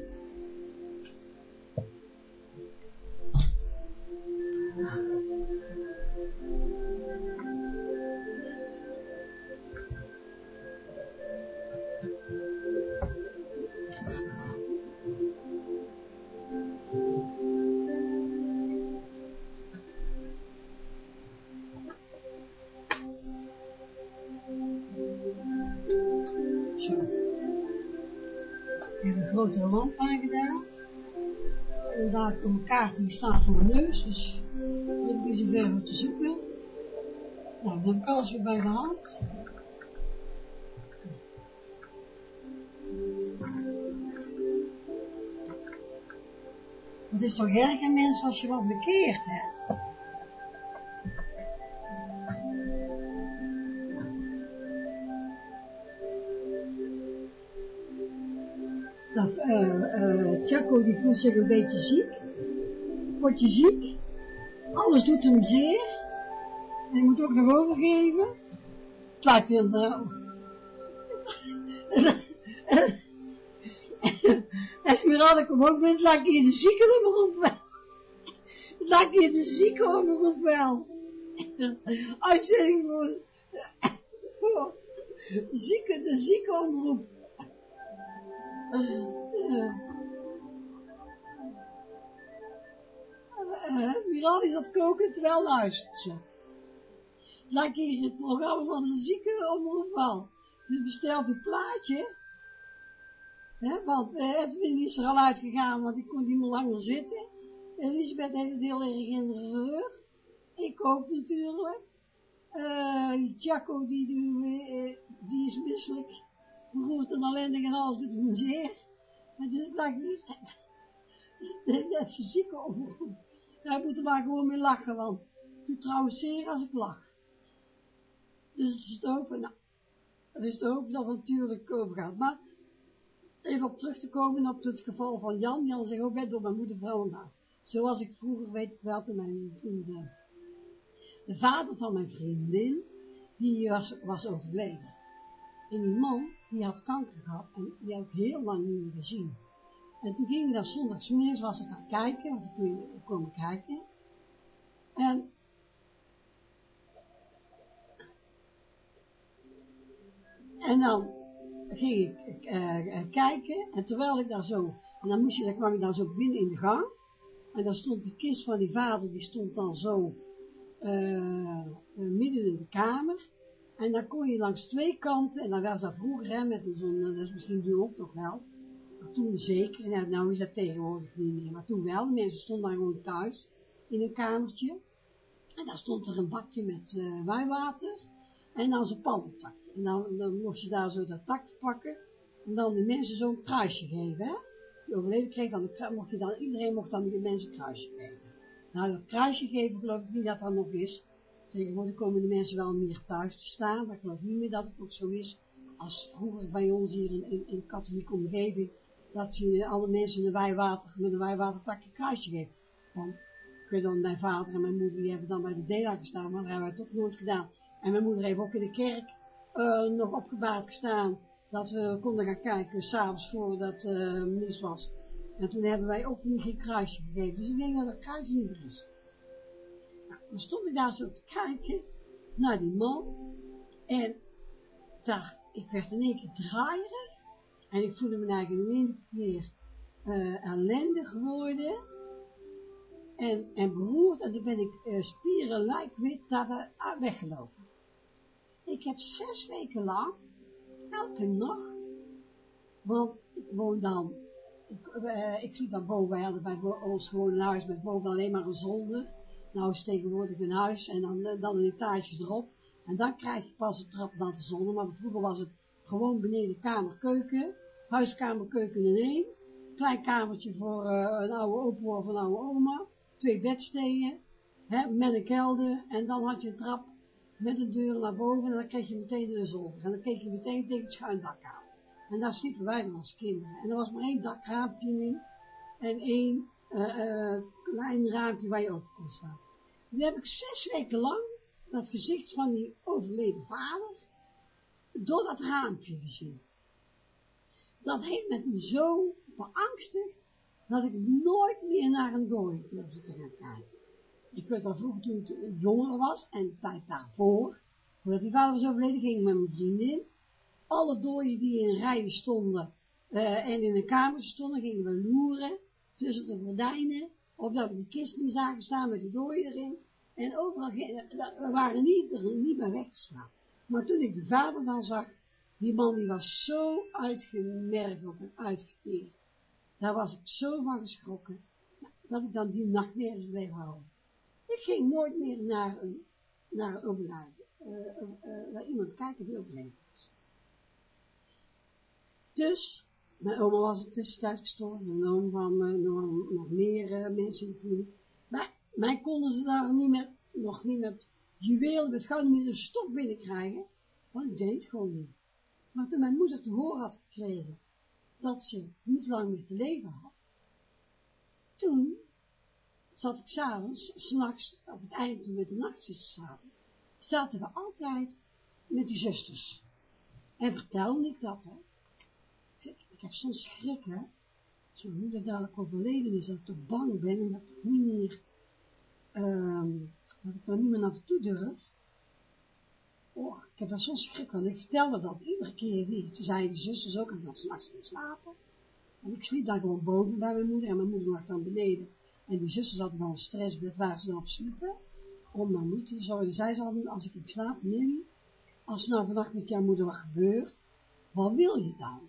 Het is toch erg een mens als je wat bekeert, hè? Dat, eh, eh, Chaco die voelt zich een beetje ziek. Word je ziek? Alles doet hem zeer. Je moet ook nog overgeven. Lijkt wel... Uh, Esmeralda kom ook met, laat je de zieke omroep. Laat je de zieke omroep wel. Uitzending voor... voor zieke, de zieke omroep. Miran is aan het koken terwijl luistert ze. Lijkt hier het programma van de zieke omroep wel. Dus bestelt een plaatje. Hè, want uh, Edwin is er al uitgegaan, want ik kon niet meer langer zitten. Elisabeth heeft het heel erg in de rug. Ik ook natuurlijk. Uh, die, die, die is misselijk beroerd en ellendig en alles doet me zeer. Maar dus dat ik niet, [laughs] net fysieke omroep. Daar moeten we maar gewoon mee lachen, want het doet trouwens zeer als ik lach. Dus het is te hopen, nou, dat het natuurlijk overgaat. Maar, even op terug te komen op het geval van Jan. Jan zegt ook, door mijn moeder nou. Zoals ik vroeger weet ik wel, toen mijn, toen de, de vader van mijn vriendin, die was, was overleden. En die man, die had kanker gehad en die heb ik heel lang niet meer gezien. En toen ging ik daar zondagsmiddags, was ik gaan kijken, want toen kon je komen kijken. En en dan ging ik uh, kijken. En terwijl ik daar zo, en dan moest je, dan kwam ik dan zo binnen in de gang. En dan stond de kist van die vader, die stond dan zo uh, midden in de kamer. En dan kon je langs twee kanten, en dan was dat vroeger, hè, met zo'n, dat is misschien nu ook nog wel, maar toen zeker, en nou is dat tegenwoordig niet meer, maar toen wel, de mensen stonden dan gewoon thuis, in een kamertje, en daar stond er een bakje met uh, wijwater, en dan zo'n pannentak. En dan, dan mocht je daar zo dat tak pakken, en dan de mensen zo'n kruisje geven, hè. Die overleden kreeg dan, mocht je dan, iedereen mocht dan de mensen een kruisje geven. Nou, dat kruisje geven geloof ik niet dat dat nog is, Tegenwoordig komen de mensen wel meer thuis te staan, maar ik geloof niet meer dat het ook zo is als vroeger bij ons hier in, in, katholieke omgeving, dat je alle mensen een wijwater, met een wijwatertakje kruisje geeft. Want je dan mijn vader en mijn moeder, die hebben dan bij de dela gestaan, maar dat hebben wij toch nooit gedaan. En mijn moeder heeft ook in de kerk uh, nog opgebaard gestaan dat we konden gaan kijken, s'avonds voordat uh, mis was. En toen hebben wij ook niet geen kruisje gegeven. Dus ik denk dat het kruisje niet meer is. Nou, dan stond ik daar zo te kijken naar die man. En dacht, ik werd in één keer draaierig. En ik voelde me eigenlijk in één keer uh, ellendig geworden. En, en beroerd. En toen ben ik uh, spieren lijkwit daar weggelopen. Ik heb zes weken lang, elke nacht, want ik woon dan, ik, uh, ik zie dan boven, wij hadden bij ons gewoon een huis met boven alleen maar een zolder. Nou is tegenwoordig een huis en dan, dan een etage erop. En dan krijg je pas een trap naar de zolder, maar vroeger was het gewoon beneden kamer, keuken, huiskamer, keuken in één. Klein kamertje voor uh, een oude opa of een oude oma, twee bedsteden, hè, met een kelder en dan had je een trap met een deur naar boven en dan kreeg je meteen de zolder. En dan keek je meteen tegen het schuin dak aan. En daar sliepen wij dan als kinderen. En er was maar één dakraampje in en één uh, uh, klein raampje waar je op kon staan. Toen heb ik zes weken lang dat gezicht van die overleden vader door dat raampje gezien. Dat heeft me zo beangstigd dat ik nooit meer naar een dooi durfde te gaan kijken. Ik weet al vroeger toen ik jonger was en tijd daarvoor, voordat die vader was overleden, ging ik met mijn vriendin. Alle dooien die in rijen stonden uh, en in een kamer stonden, gingen we loeren tussen de gordijnen, of dat we die kist niet zagen staan met de dooien erin. En overal, we waren niet, niet meer weg te slaan. Maar toen ik de vader dan zag, die man die was zo uitgemergeld en uitgeteerd. Daar was ik zo van geschrokken, dat ik dan die nacht nergens bleef houden. Ik ging nooit meer naar een, naar een uh, uh, naar iemand kijken die overleden was. Dus, mijn oma was er tussentijd gestorven, mijn oom van nog, nog meer mensen in. Maar mij konden ze daar niet meer, nog niet met juwelen, met goud, niet meer een stok binnenkrijgen, want ik deed het gewoon niet. Maar toen mijn moeder te horen had gekregen dat ze niet lang meer te leven had, toen zat ik s'avonds, s'nachts, op het eind toen we de nachtjes zaten, zaten we altijd met die zusters. En vertelde ik dat, hè. Ik heb zo'n schrik, hè. Zo'n moeder dadelijk overleden is, dat ik toch bang ben en dat ik niet meer, um, dat ik er niet meer naartoe durf. Och, ik heb daar zo'n schrik van. Ik vertelde dat iedere keer weer. Toen zeiden de zusters ook, en dat s'nachts ging slapen. En ik sliep daar gewoon boven bij mijn moeder, en mijn moeder lag dan beneden. En die zusters hadden dan een stressbed waar ze dan op sliepen, om mijn moeder te zorgen. Zij zeiden, als ik in slaap, Millie, als nou vannacht met jouw moeder wat gebeurt, wat wil je dan?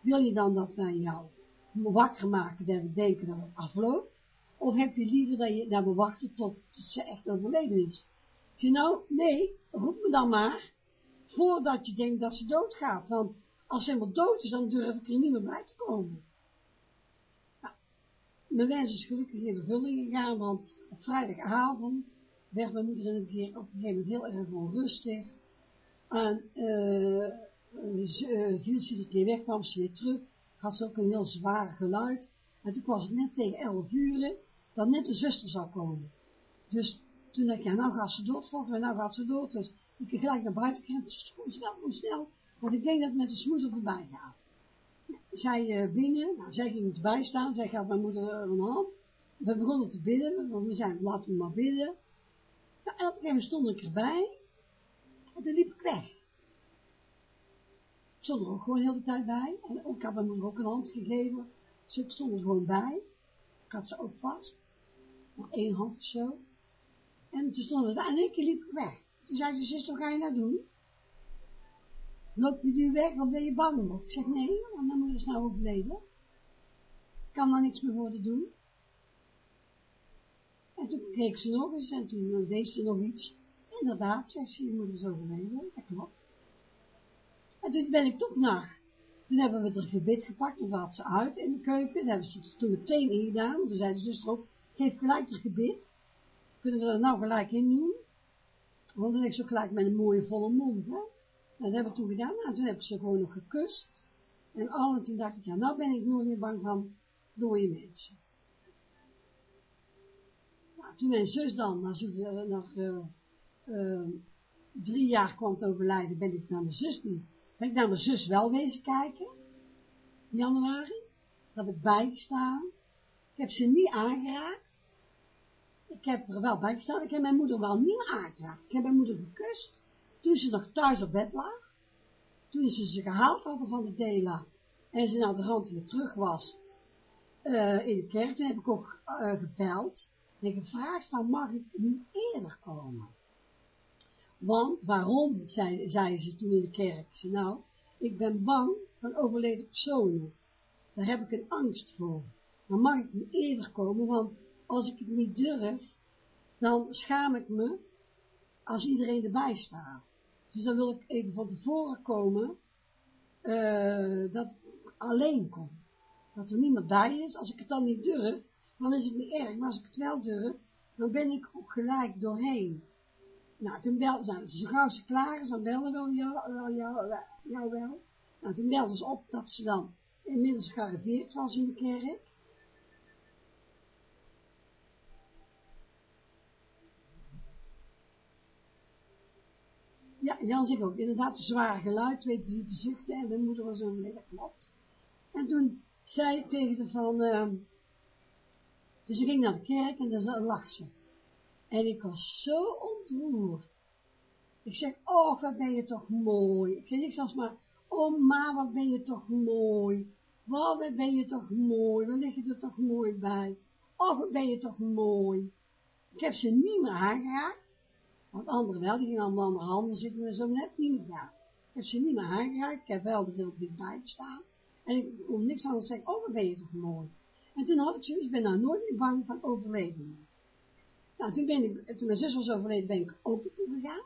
Wil je dan dat wij jou wakker maken, dat we denken dat het afloopt? Of heb je liever dat, je, dat we wachten tot ze echt overleden is? Ik zei, nou, nee, roep me dan maar, voordat je denkt dat ze doodgaat. Want als ze helemaal dood is, dan durf ik er niet meer bij te komen. Nou, mijn wens is gelukkig in vervulling gegaan, want op vrijdagavond werd mijn moeder een keer op een gegeven moment heel erg onrustig. En uh, uh, viel ze een keer weg, kwam ze weer terug, had ze ook een heel zwaar geluid. En toen was het net tegen elf uur, dat net de zuster zou komen. Dus toen dacht ik, ja, nou gaat ze dood, volgens mij, nou gaat ze dood. Dus ik gelijk naar buiten, ik snel, snel, want ik denk dat het met de smoeder voorbij gaat. Zij uh, binnen, nou, zij ging erbij staan, zij gaat mijn moeder een hand. We begonnen te bidden, want we zeiden, laten we maar bidden. Nou, en stond ik erbij, en toen liep ik weg. Ik stond er ook gewoon heel de tijd bij, en ik had mijn moeder ook een hand gegeven, dus ik stond er gewoon bij. Ik had ze ook vast, nog één hand of zo. En toen stonden we daar en keer liep ik weg. Toen zei ze, zus, wat ga je nou doen? Loop je nu weg, of ben je bang? Ik zeg, nee, want mijn moeder is nou overleden. Ik kan daar niks meer voor te doen. En toen keek ze nog eens en toen deed ze nog iets. Inderdaad, zei ze, je moeder is overleden. Dat klopt. En toen ben ik toch naar. Toen hebben we het gebit gepakt, toen had ze uit in de keuken. Daar hebben ze toen meteen ingedaan. Toen zei de zuster ook, geef gelijk het gebit kunnen we dat nou gelijk in doen? Want dan ik zo gelijk met een mooie volle mond, hè. Dat heb ik toen gedaan. En toen heb ik ze gewoon nog gekust. En al en toen dacht ik, ja, nou ben ik nooit meer bang van dode mensen. Nou, toen mijn zus dan, na, uh, uh, uh, drie jaar kwam te overlijden, ben ik naar mijn zus. Ben ik naar mijn zus wel wezen kijken, in januari. Heb ik bijgestaan. Ik heb ze niet aangeraakt. Ik heb er wel bijgestaan. Ik heb mijn moeder wel niet aangeraakt. Ik heb mijn moeder gekust, toen ze nog thuis op bed lag. Toen ze ze gehaald hadden van de Dela, en ze naar de rand weer terug was, uh, in de kerk, toen heb ik ook uh, gebeld, en gevraagd van, mag ik nu eerder komen? Want, waarom, zei, zei ze toen in de kerk, ze nou, ik ben bang van overleden personen. Daar heb ik een angst voor. Dan mag ik niet eerder komen, want als ik het niet durf, dan schaam ik me als iedereen erbij staat. Dus dan wil ik even van tevoren komen, uh, dat ik alleen kom. Dat er niemand bij is. Als ik het dan niet durf, dan is het niet erg. Maar als ik het wel durf, dan ben ik ook gelijk doorheen. Nou, toen belde ze, nou, zo gauw ze klaar is, dan bellen we jou, jou, jou, jou wel. Nou, toen belden ze op dat ze dan inmiddels gearriveerd was in de kerk. Ja, Jan zegt ook, inderdaad, zwaar geluid, twee diepe zuchten, en mijn moeder was een dat klopt. En toen zei ik tegen haar van, uh, dus ik ging naar de kerk en dan lag ze. En ik was zo ontroerd. Ik zeg, oh, wat ben je toch mooi. Ik zeg niks als maar, oh ma, wat ben je toch mooi. Wat ben je toch mooi, wat lig je er toch mooi bij. Oh, wat ben je toch mooi. Ik heb ze niet meer aangeraakt. Want anderen wel, die gingen allemaal mijn handen zitten en zo, net niet meer gedaan. Ik heb ze niet meer aangeraakt, ik heb wel er heel dichtbij staan. En ik kon niks anders zeggen, oh, wat ben je toch mooi. En toen had ik zoiets, ik ben nou nooit meer bang van overleden. Nou, toen ben ik, toen mijn zus was overleden, ben ik ook naartoe gegaan.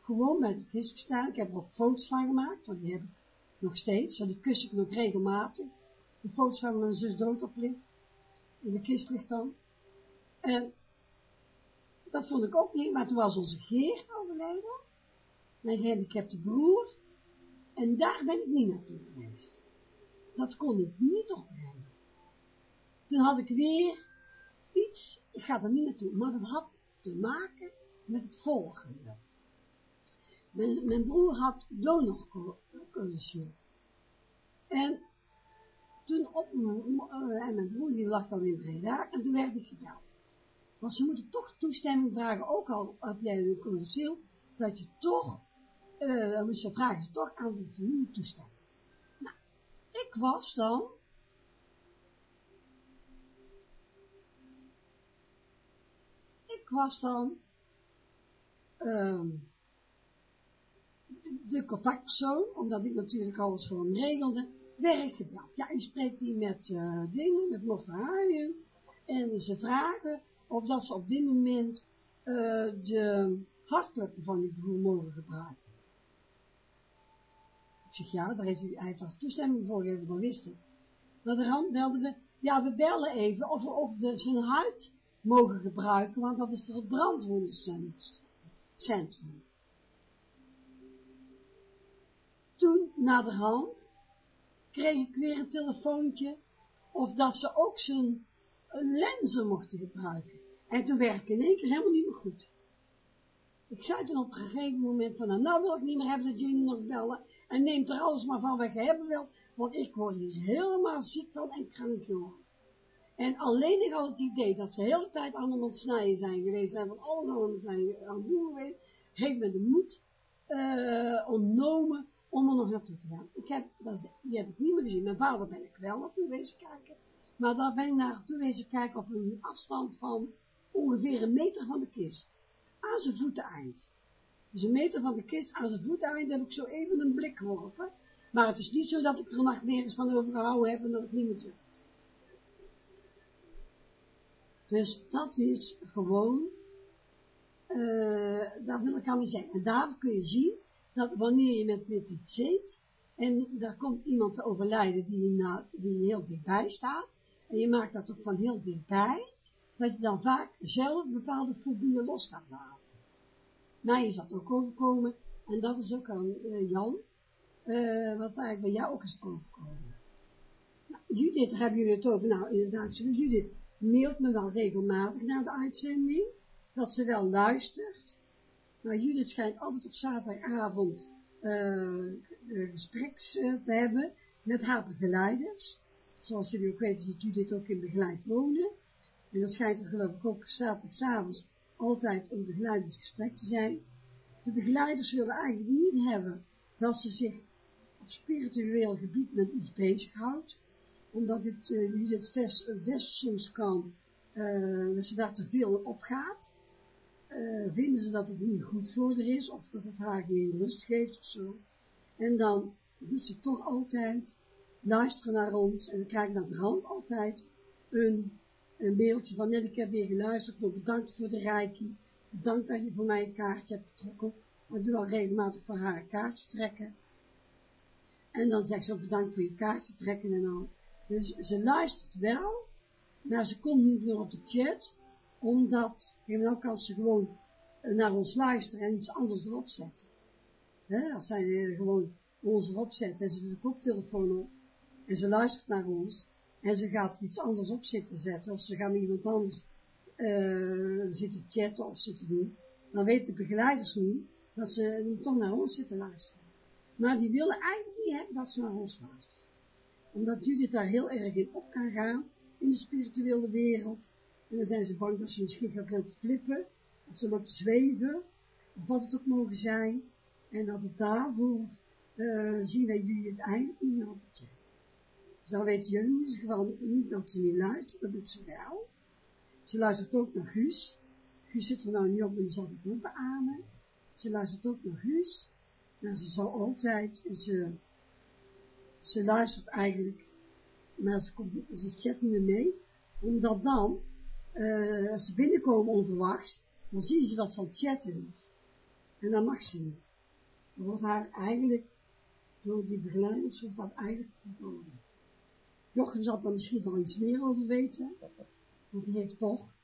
Gewoon bij de kist gestaan. Ik heb er ook foto's van gemaakt, want die heb ik nog steeds. Want die kus ik nog regelmatig. De foto's van mijn zus dood op. In de kist ligt dan. En dat vond ik ook niet, maar toen was onze Geert overleden. Mijn gehandicapte broer. En daar ben ik niet naartoe geweest. Dat kon ik niet opbrengen. Toen had ik weer iets, ik ga er niet naartoe, maar dat had te maken met het volgende. Mijn, mijn broer had donorcholesterin. En toen op, uh, en mijn broer die lag dan in Breda, en toen werd ik gebeld. Want ze moeten toch toestemming vragen, ook al heb jij een cholesterin, dat je toch, uh, je vragen ze toch aan de familie toestemming. Nou, ik was dan ik was dan um, de contactpersoon, omdat ik natuurlijk alles voor hem regelde, werd gebeld. Ja, u spreekt die met uh, dingen, met mortuarium, en ze vragen of dat ze op dit moment uh, de hartelijke van die broer mogen gebruiken. Ik zeg, ja, daar heeft u, als toestemming voor gegeven, dat wist ik. Maar de rand belden we, ja, we bellen even of we ook de, zijn huid mogen gebruiken, want dat is voor het brandwondencentrum. Toen, naderhand, kreeg ik weer een telefoontje, of dat ze ook zijn lenzen mochten gebruiken. En toen werd ik in één keer helemaal niet meer goed. Ik zei toen op een gegeven moment van, nou, nou wil ik niet meer hebben dat jullie nog bellen, en neemt er alles maar van wat je hebben wil, want ik word hier helemaal ziek van en niet horen. En alleen ik had het idee dat ze de hele tijd aan de snijden zijn geweest en van alles aan het zijn aan het geweest, heeft me de moed uh, ontnomen om er nog naartoe te gaan. Ik heb, dat is, die heb ik niet meer gezien. Mijn vader ben ik wel naartoe wezen kijken, maar daar ben ik naartoe wezen kijken op een afstand van ongeveer een meter van de kist. Aan zijn voeteneind. Dus een meter van de kist aan zijn voeteneind heb ik zo even een blik geworpen. Maar het is niet zo dat ik er nacht nergens van overgehouden heb en dat ik niet meer terug. Dus dat is gewoon, uh, dat wil ik aan me zeggen. En daar kun je zien, dat wanneer je met, met iets zit, en daar komt iemand te overlijden die, na, die heel dichtbij staat, en je maakt dat ook van heel dichtbij, dat je dan vaak zelf bepaalde fobieën los gaat laten. Mij is dat ook overkomen, en dat is ook aan uh, Jan, uh, wat eigenlijk bij jou ook is overkomen. Nou, Judith, hebben jullie het over, nou inderdaad, Judith, mailt me wel regelmatig naar de uitzending, dat ze wel luistert. Maar Judith schijnt altijd op zaterdagavond uh, gespreks te hebben met haar begeleiders. Zoals jullie ook weten zit Judith ook in begeleid wonen. En dat schijnt er geloof ik ook s'avonds altijd een begeleidend gesprek te zijn. De begeleiders willen eigenlijk niet hebben dat ze zich op spiritueel gebied met iets bezighoudt, omdat het uh, het best soms kan, uh, dat ze daar te veel op gaat. Vinden ze dat het niet goed voor haar is, of dat het haar geen rust geeft of zo. En dan doet ze toch altijd luisteren naar ons en ik naar de hand altijd een, een mailtje van, net ik heb weer geluisterd, maar bedankt voor de reiki, bedankt dat je voor mij een kaartje hebt getrokken, ik doe al regelmatig voor haar een kaartje trekken. En dan zegt ze ook bedankt voor je kaartje trekken en al. Dus ze luistert wel, maar ze komt niet meer op de chat, omdat, helemaal kan ze gewoon naar ons luisteren en iets anders erop zetten. He, als zij gewoon ons erop zet en ze doet de koptelefoon op en ze luistert naar ons en ze gaat iets anders op zitten zetten of ze gaan iemand anders uh, zitten chatten of zitten doen, dan weten de begeleiders niet dat ze toch naar ons zitten luisteren. Maar die willen eigenlijk niet hebben dat ze naar ons luistert. Omdat Judith daar heel erg in op kan gaan, in de spirituele wereld. En dan zijn ze bang dat ze misschien gaat lopen flippen, of ze lopen zweven, of wat het ook mogen zijn. En dat het daarvoor uh, zien wij Judith eigenlijk niet meer op het chat. Dus dan weet jullie gewoon niet dat ze niet luistert, dat doet ze wel. Ze luistert ook naar Guus. Guus zit er nou niet op en die zal het ook beamen. Ze luistert ook naar Guus. En ze zal altijd, ze, ze luistert eigenlijk, maar ze, komt, ze chat niet meer mee, omdat dan, uh, als ze binnenkomen onverwachts, dan zien ze dat ze aan chatten is. En dan mag ze niet. Dan wordt haar eigenlijk, door die begeleiders, wordt dat eigenlijk verboden. Jochem zal er misschien wel iets meer over weten, want hij heeft toch,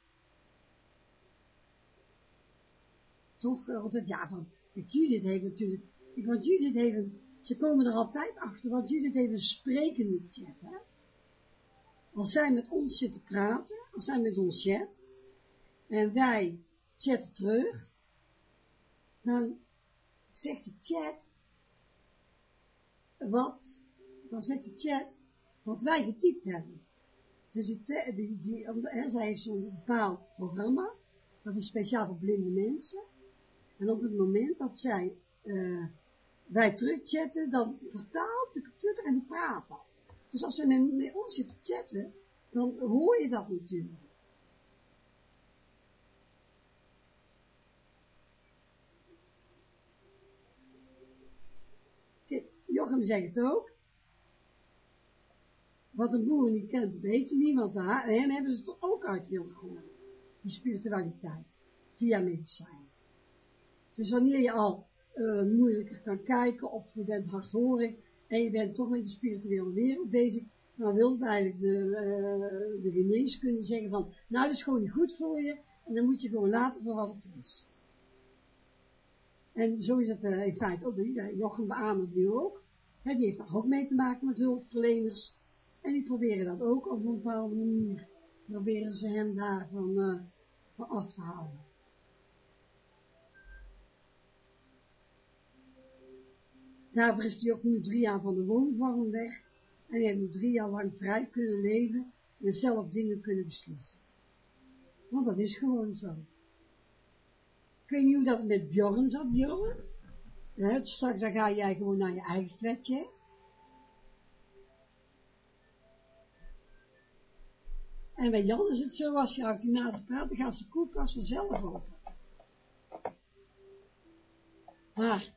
toch altijd, ja, van, Judith heeft natuurlijk want Judith heeft ze komen er altijd achter, want Judith heeft een sprekende chat, hè. Als zij met ons zitten praten, als zij met ons chat, en wij chatten terug, dan zegt de chat, wat, dan zegt de chat, wat wij getypt hebben. Dus die, die, die, hè, zij heeft zo'n bepaald programma, dat is speciaal voor blinde mensen, en op het moment dat zij, uh, wij terugchatten, dan vertaalt de computer en die praat dat. Dus als ze met, met ons zitten chatten, dan hoor je dat natuurlijk. Jochem zegt het ook. Wat een boer niet kent, weet want hem hebben ze toch ook uit willen gooien. Die spiritualiteit. Via medicijn. Dus wanneer je al uh, moeilijker kan kijken, of je bent hardhorig, en je bent toch met de spirituele wereld bezig, dan wil het eigenlijk de, uh, de geneeskunde zeggen van, nou dat is gewoon niet goed voor je, en dan moet je gewoon laten voor wat het is. En zo is het uh, in feite ook, uh, Jochem beamen nu ook, die heeft daar ook mee te maken met hulpverleners, en die proberen dat ook op een bepaalde manier, proberen ze hem daarvan uh, van af te houden. Daarvoor is hij ook nu drie jaar van de woonvorm weg. En hij heeft nu drie jaar lang vrij kunnen leven en zelf dingen kunnen beslissen. Want dat is gewoon zo. Ik weet niet hoe dat met Bjorn zat, Bjorn. Straks dan ga jij gewoon naar je eigen flatje. En bij Jan is het zo, als je uit die naast praat, dan gaat zijn koelkast vanzelf open. Maar,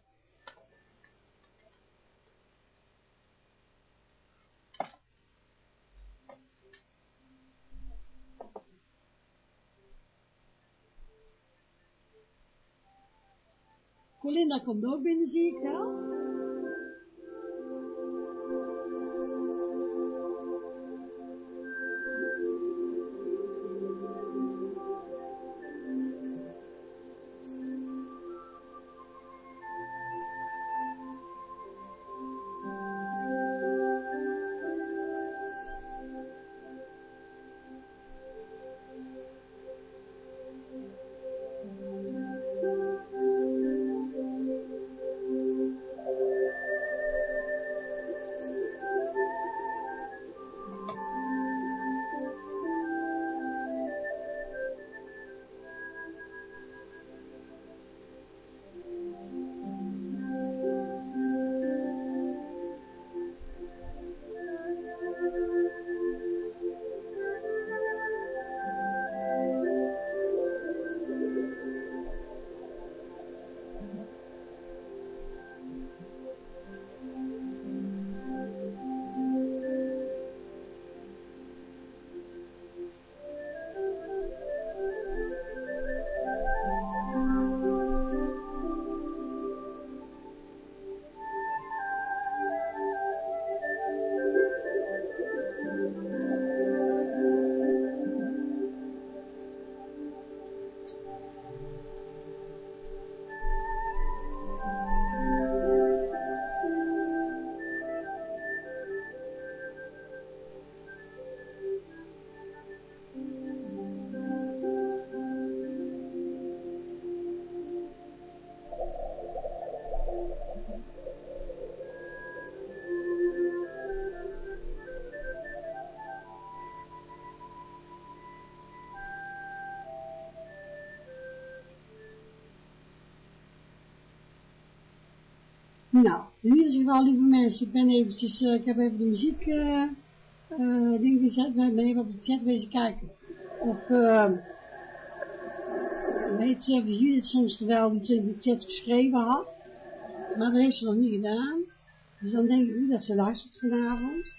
Colinda komt ook binnen, zie ik wel. Nou, in ieder geval, lieve mensen, ik ben eventjes, uh, ik heb even de muziek, uh, uh, ding gezet, ben even op de chat wezen kijken. Of, weet ze, Judith soms wel iets in de chat geschreven had. Maar dat heeft ze nog niet gedaan. Dus dan denk ik niet dat ze luistert vanavond.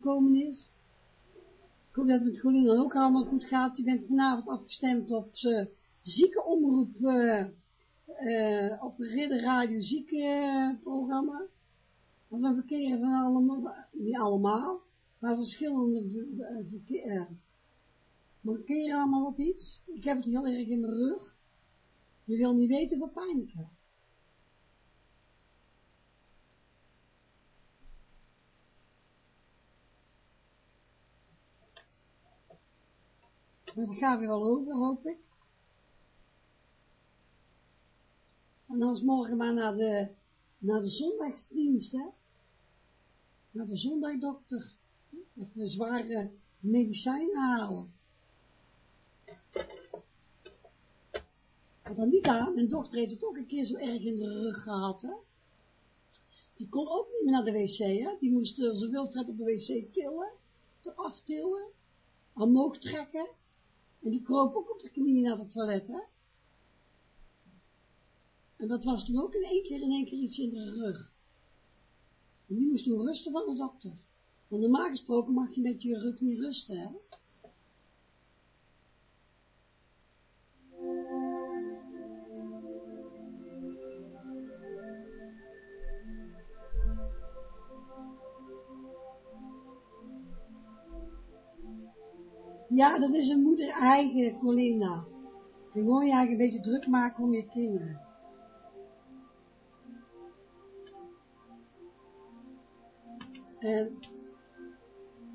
Komen is. Ik hoop dat het met Groening dan ook allemaal goed gaat. Je bent vanavond afgestemd op uh, zieke omroep, uh, op Ridder Radio Zieke programma. Want we verkeren van allemaal, niet allemaal, maar verschillende verkeer, we allemaal wat iets. Ik heb het heel erg in mijn rug. Je wil niet weten wat pijn ik heb. Dat gaat weer wel over, hoop ik. En dan is morgen maar naar de, naar de zondagsdienst, hè. Naar de zondagdokter. Even zware medicijnen halen. Niet aan, mijn dochter heeft het ook een keer zo erg in de rug gehad, hè. Die kon ook niet meer naar de wc, hè. Die moest uh, zo wildpret op de wc tillen, eraf tillen, omhoog trekken. En die kroop ook op de knieën naar het toilet, hè. En dat was toen ook in één keer in één keer iets in de rug. En die moest toen rusten van de dokter. Want normaal gesproken mag je met je rug niet rusten, hè. Ja, dat is een moeder eigen, Colinda. Gewoon je eigen een beetje druk maken om je kinderen. En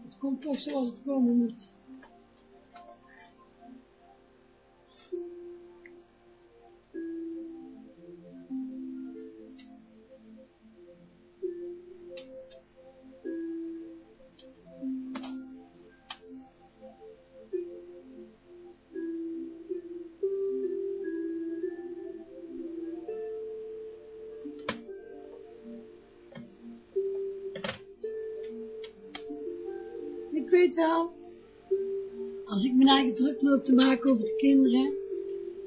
het komt toch zoals het komen moet. Wel, als ik mijn eigen druk loop te maken over de kinderen,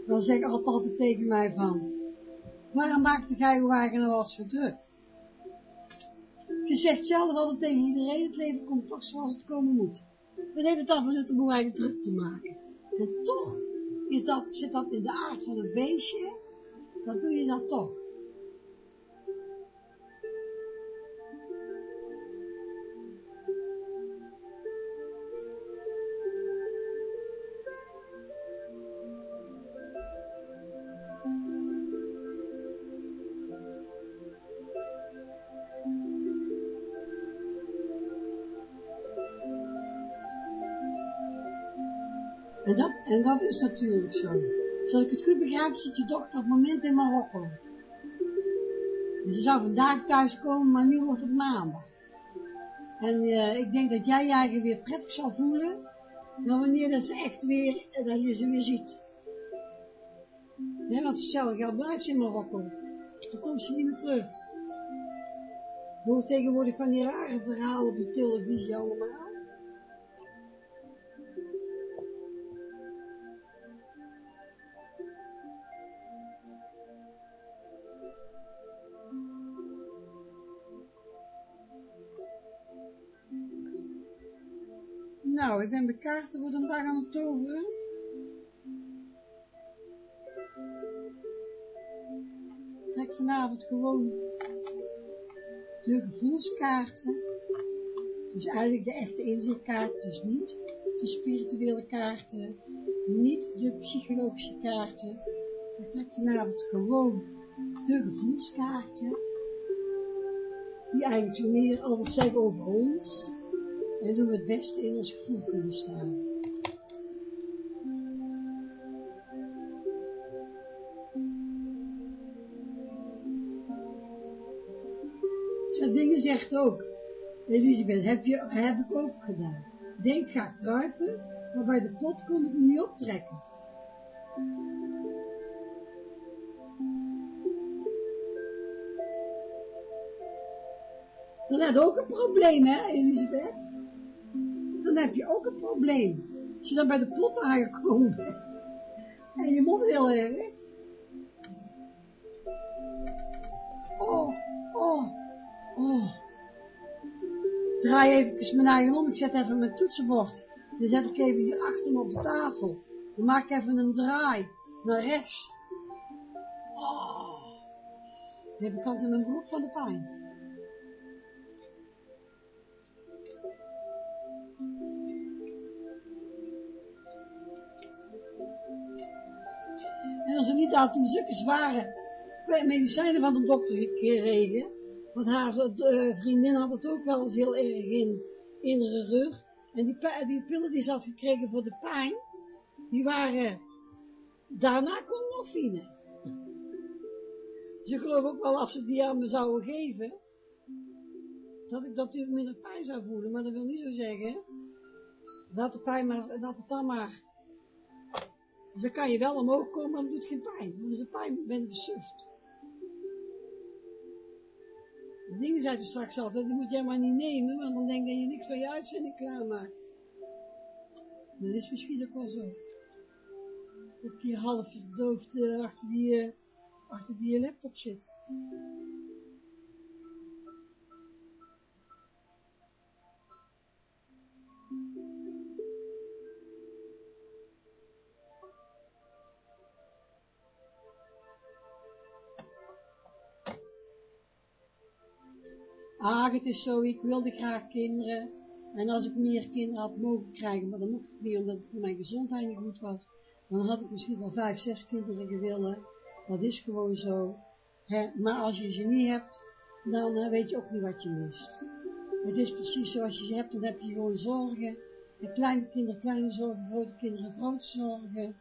dan zeg altijd, altijd tegen mij van, waarom maakte jij je wagen nou als voor druk? Je zegt zelf altijd tegen iedereen, het leven komt toch zoals het komen moet. We heeft het dan vanuit om eigen druk te maken. En toch is dat, zit dat in de aard van een beestje, dan doe je dat toch. En dat, is natuurlijk zo. Zoals ik het goed begrijp, zit je dochter op het moment in Marokko. Ze zou vandaag thuiskomen, maar nu wordt het maandag. En uh, ik denk dat jij je eigen weer prettig zal voelen, dan wanneer dat ze echt weer, dat je ze weer ziet. Nee, want vertel, gaat blijft ze in Marokko. Dan komt ze niet meer terug. Je hoort tegenwoordig van die rare verhalen op de televisie allemaal. Kaarten voor een dag aan het toveren. Trek vanavond gewoon de gevoelskaarten. Dus eigenlijk de echte inzichtkaarten, dus niet de spirituele kaarten, niet de psychologische kaarten. Ik trek vanavond gewoon de gevoelskaarten, die eigenlijk meer alles zeggen over ons en doen we het beste in ons gevoel kunnen staan. Dat dingen zegt ook, Elisabeth, heb, je, heb ik ook gedaan. Denk, ga kruipen, Maar bij de pot kon ik niet optrekken. Heb je ook een probleem, hè, Elisabeth? Heb je ook een probleem. Als je dan bij de pot aangekomen bent. En je mond heel erg. Oh, oh, oh. Draai even mijn eigen om. Ik zet even mijn toetsenbord. Dan zet ik even hier achter me op de tafel. Dan maak ik even een draai naar rechts. Oh. Dan heb ik altijd mijn broek van de pijn. Niet toen zulke zware medicijnen van de dokter gekregen, want haar uh, vriendin had het ook wel eens heel erg in, in de rug. En die, die pillen die ze had gekregen voor de pijn, die waren daarna kon morfine. Dus ik geloof ook wel als ze die aan me zouden geven, dat ik natuurlijk minder pijn zou voelen. Maar dat wil niet zo zeggen, dat de pijn maar, dat het dan maar dus dan kan je wel omhoog komen, maar het doet geen pijn. Dan is de pijn, ben je versuft. De dingen zei je straks altijd, die moet jij maar niet nemen, want dan denk je dat je niks van je uitzending klaarmaakt. Dat is misschien ook wel zo. Dat ik hier half verdoofd uh, achter, die, uh, achter die laptop zit. Het is zo, ik wilde graag kinderen. En als ik meer kinderen had mogen krijgen, maar dan mocht ik niet, omdat het voor mijn gezondheid niet goed was, dan had ik misschien wel vijf, zes kinderen gewild. Dat is gewoon zo. Maar als je ze niet hebt, dan eh, weet je ook niet wat je mist. Het is precies zoals je ze hebt, dan heb je gewoon zorgen. En kleine kinderen, kleine zorgen, grote kinderen, grote zorgen.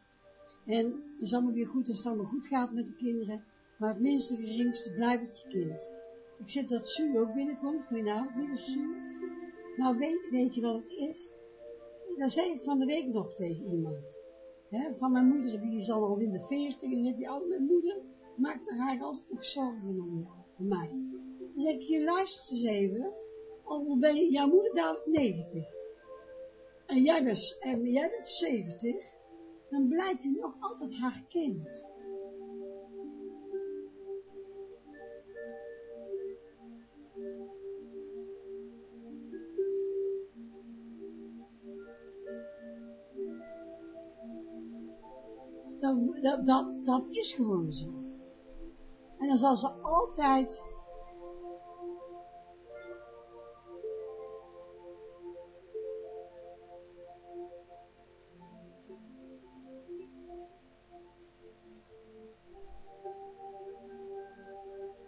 En het is allemaal weer goed als het allemaal goed gaat met de kinderen. Maar het minste geringste blijft het je kind. Ik zit dat Sue ook binnenkomt. Goedenavond, lieve Sue. Nou, weet, weet je wat het is? Dat zei ik van de week nog tegen iemand. Van mijn moeder, die is al in de veertig en die oude mijn moeder maakt er eigenlijk altijd nog zorgen om jou, voor mij. Dan zeg ik, je luistert eens even, al ben je, jouw moeder dadelijk 90. En jij bent, en jij bent 70, dan blijft je nog altijd haar kind. Dat, dat, is gewoon zo. En dan zal ze altijd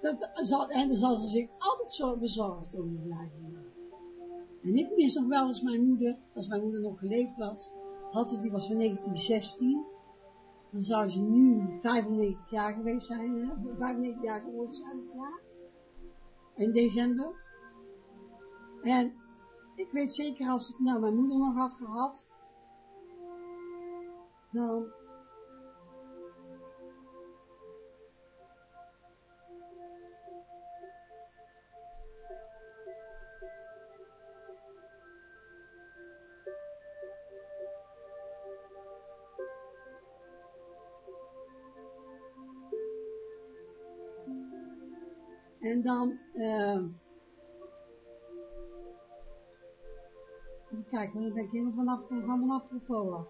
dat zal, en dan zal ze zich altijd zo bezorgd om blijven En ik mis nog wel eens mijn moeder, als mijn moeder nog geleefd was, had ze, die was van 1916, dan zou ze nu 95 jaar geweest zijn, hè? 95 jaar geworden zijn het. In december. En ik weet zeker als ik nou mijn moeder nog had gehad, dan Dan, uh, even kijken, want dan ben ik helemaal vanaf, van apropos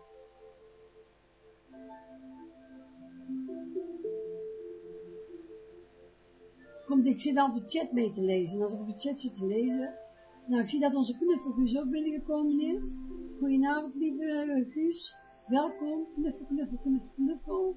Komt, ik zit al de chat mee te lezen. En als ik op de chat zit te lezen, nou, ik zie dat onze knuffelguus ook binnengekomen is. Goedenavond, lieve Guus. Welkom, knuffel, knuffel, knuffel, knuffel.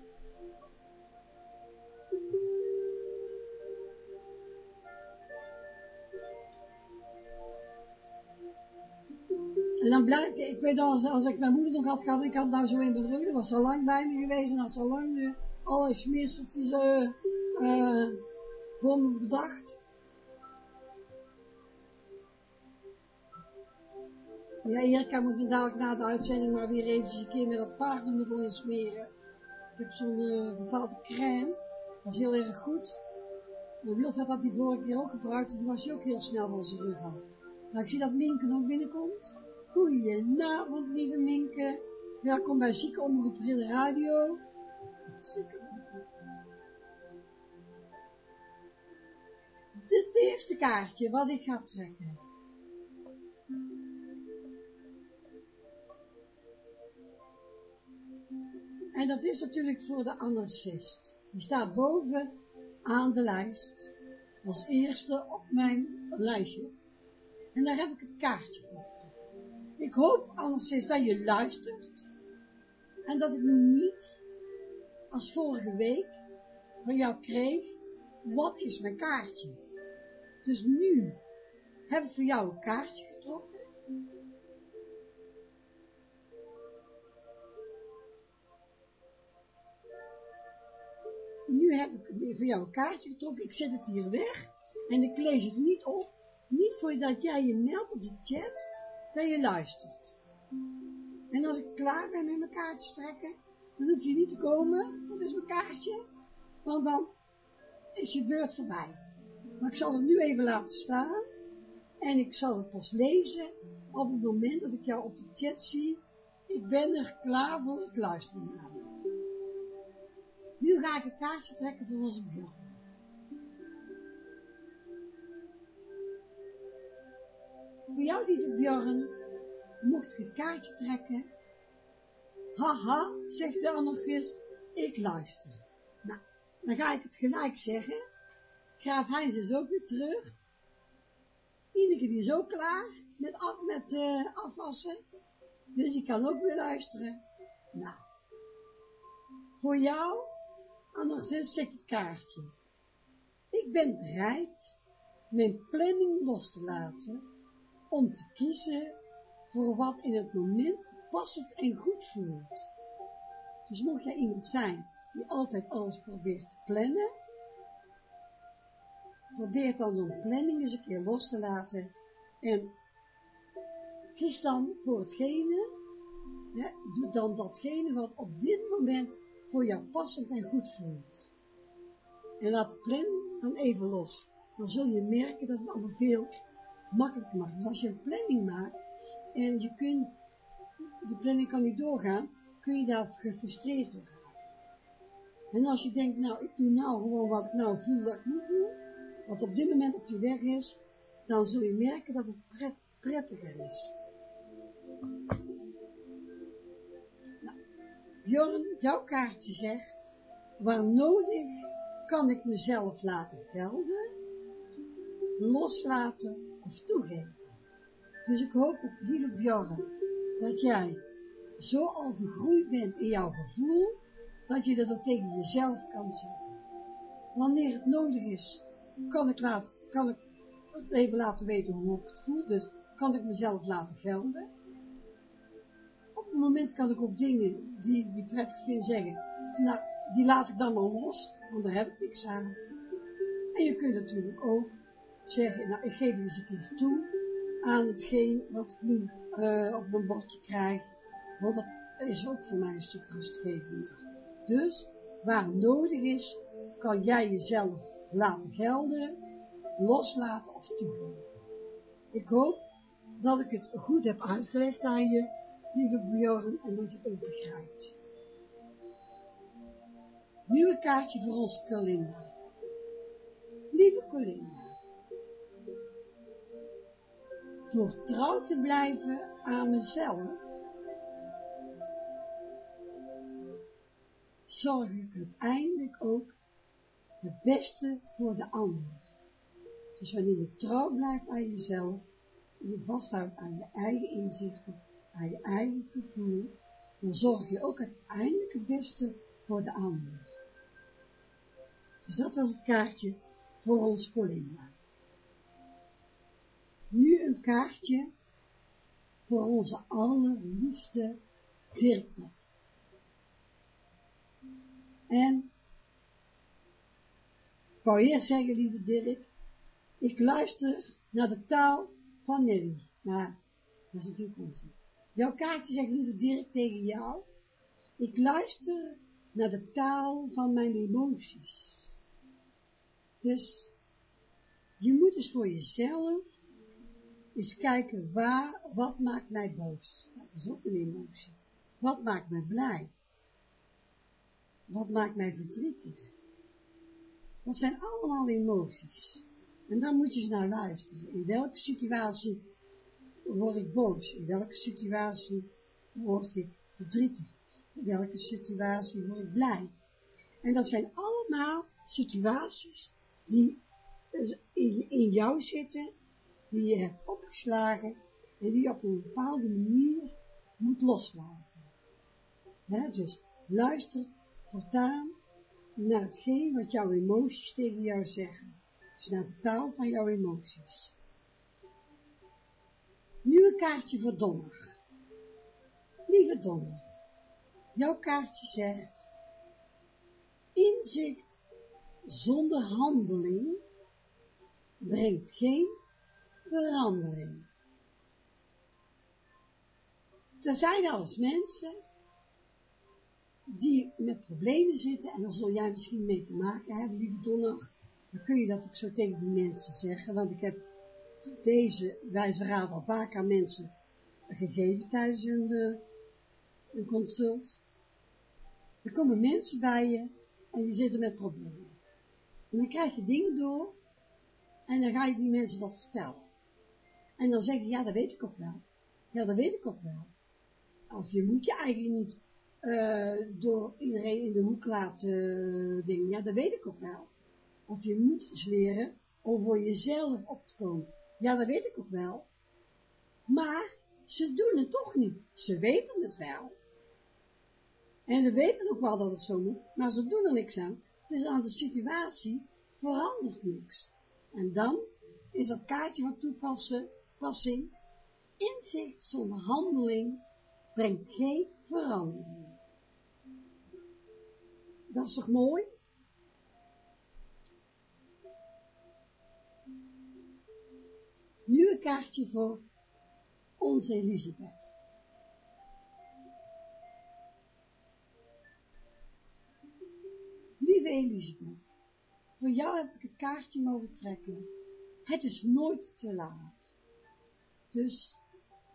Dan ik weet al, als ik mijn moeder nog had gehad, ik had nou zo in de dat was zo lang bij me geweest en had zo lang uh, alle smeerseltjes uh, voor me bedacht. Ja, Erika moet me dadelijk na de uitzending maar weer eventjes een keer met dat paardenmiddel insmeren. Ik heb zo'n bepaalde crème, dat is heel erg goed. En Wilfred had die vorige keer ook gebruikt en was hij ook heel snel van zijn rug af. Nou, ik zie dat Minke nog binnenkomt. Goedenavond, lieve Minke. Welkom bij Zieke Omroep Radio. Dit eerste kaartje wat ik ga trekken. En dat is natuurlijk voor de anarchist. Die staat boven aan de lijst. Als eerste op mijn lijstje. En daar heb ik het kaartje voor. Ik hoop anderszins dat je luistert. En dat ik nu niet, als vorige week, van jou kreeg, wat is mijn kaartje? Dus nu heb ik voor jou een kaartje getrokken. Nu heb ik voor jou een kaartje getrokken. Ik zet het hier weg en ik lees het niet op. Niet voordat jij je meldt op de chat dat je luistert. En als ik klaar ben met mijn kaartje trekken, dan hoef je niet te komen, dat is mijn kaartje, want dan is je beurt voorbij. Maar ik zal het nu even laten staan, en ik zal het pas lezen op het moment dat ik jou op de chat zie. Ik ben er klaar voor het luisteren naar. Nu ga ik een kaartje trekken voor onze Bjorn. Voor jou, lieve Bjorn, mocht ik het kaartje trekken. Haha, zegt de anarchist, ik luister. Nou, dan ga ik het gelijk zeggen. Graaf Heinz is ook weer terug. Ineke die is ook klaar met, af, met uh, afwassen. Dus die kan ook weer luisteren. Nou, voor jou, anarchist, zegt het kaartje. Ik ben bereid mijn planning los te laten om te kiezen voor wat in het moment passend en goed voelt. Dus mocht jij iemand zijn die altijd alles probeert te plannen, probeer dan zo'n planning eens een keer los te laten en kies dan voor hetgene, ja, doe dan datgene wat op dit moment voor jou passend en goed voelt. En laat de planning dan even los. Dan zul je merken dat het allemaal veel makkelijker mag. Dus als je een planning maakt en je kunt, de planning kan niet doorgaan, kun je daar gefrustreerd door gaan. En als je denkt, nou, ik doe nou gewoon wat ik nou voel dat ik moet doen, wat op dit moment op je weg is, dan zul je merken dat het pret, prettiger is. Nou, jouw kaartje zegt, waar nodig kan ik mezelf laten gelden, loslaten of toegeven. Dus ik hoop, lieve Bjorn, dat jij zo al gegroeid bent in jouw gevoel, dat je dat ook tegen jezelf kan zeggen. Wanneer het nodig is, kan ik, laten, kan ik het even laten weten hoe ik het voel, dus kan ik mezelf laten gelden. Op het moment kan ik ook dingen die ik prettig vind zeggen, nou, die laat ik dan maar los, want daar heb ik niks aan. En je kunt natuurlijk ook zeggen, nou, ik geef eens een keer toe aan hetgeen wat ik nu uh, op mijn bordje krijg, want dat is ook voor mij een stuk rustgevender. Dus, waar nodig is, kan jij jezelf laten gelden, loslaten of toegeven. Ik hoop dat ik het goed heb uitgelegd aan je, lieve Bjorn, en dat je het ook begrijpt. Een kaartje voor ons Colinda. Lieve Colinda, door trouw te blijven aan mezelf, zorg ik uiteindelijk ook het beste voor de ander. Dus wanneer je trouw blijft aan jezelf, en je vasthoudt aan je eigen inzichten, aan je eigen gevoel, dan zorg je ook uiteindelijk het beste voor de ander. Dus dat was het kaartje voor ons Colinda. Een kaartje voor onze allerliefste Dirk. En ik wou eerst zeggen, lieve Dirk, ik luister naar de taal van Nelly, maar Dat is natuurlijk onzin. Jouw kaartje zegt liever direct tegen jou, ik luister naar de taal van mijn emoties. Dus, je moet eens voor jezelf eens kijken waar, wat maakt mij boos. Dat is ook een emotie. Wat maakt mij blij? Wat maakt mij verdrietig? Dat zijn allemaal emoties. En dan moet je eens naar luisteren. In welke situatie word ik boos? In welke situatie word ik verdrietig? In welke situatie word ik blij? En dat zijn allemaal situaties die in jou zitten, die je hebt opgeslagen en die je op een bepaalde manier moet loslaten. dus luister voortaan naar hetgeen wat jouw emoties tegen jou zeggen. Dus naar de taal van jouw emoties. Nu een kaartje voor Donner. Lieve Donner, jouw kaartje zegt, inzicht zonder handeling brengt geen verandering. Er zijn als mensen die met problemen zitten, en dan zul jij misschien mee te maken hebben, lieve Donner, dan kun je dat ook zo tegen die mensen zeggen, want ik heb deze wijze raad al vaak aan mensen gegeven tijdens een, eh, een consult. Er komen mensen bij je en die zitten met problemen. En dan krijg je dingen door en dan ga je die mensen dat vertellen. En dan zeg je, ja, dat weet ik ook wel. Ja, dat weet ik ook wel. Of je moet je eigenlijk niet uh, door iedereen in de hoek laten uh, dingen. Ja, dat weet ik ook wel. Of je moet eens leren om voor jezelf op te komen. Ja, dat weet ik ook wel. Maar ze doen het toch niet. Ze weten het wel. En ze weten ook wel dat het zo moet, maar ze doen er niks aan. Dus aan de situatie verandert niks. En dan is dat kaartje van inzicht zonder handeling brengt geen verandering. Dat is toch mooi? Nu een kaartje voor onze Elisabeth. Lieve Elisabeth, voor jou heb ik het kaartje mogen trekken. Het is nooit te laat. Dus,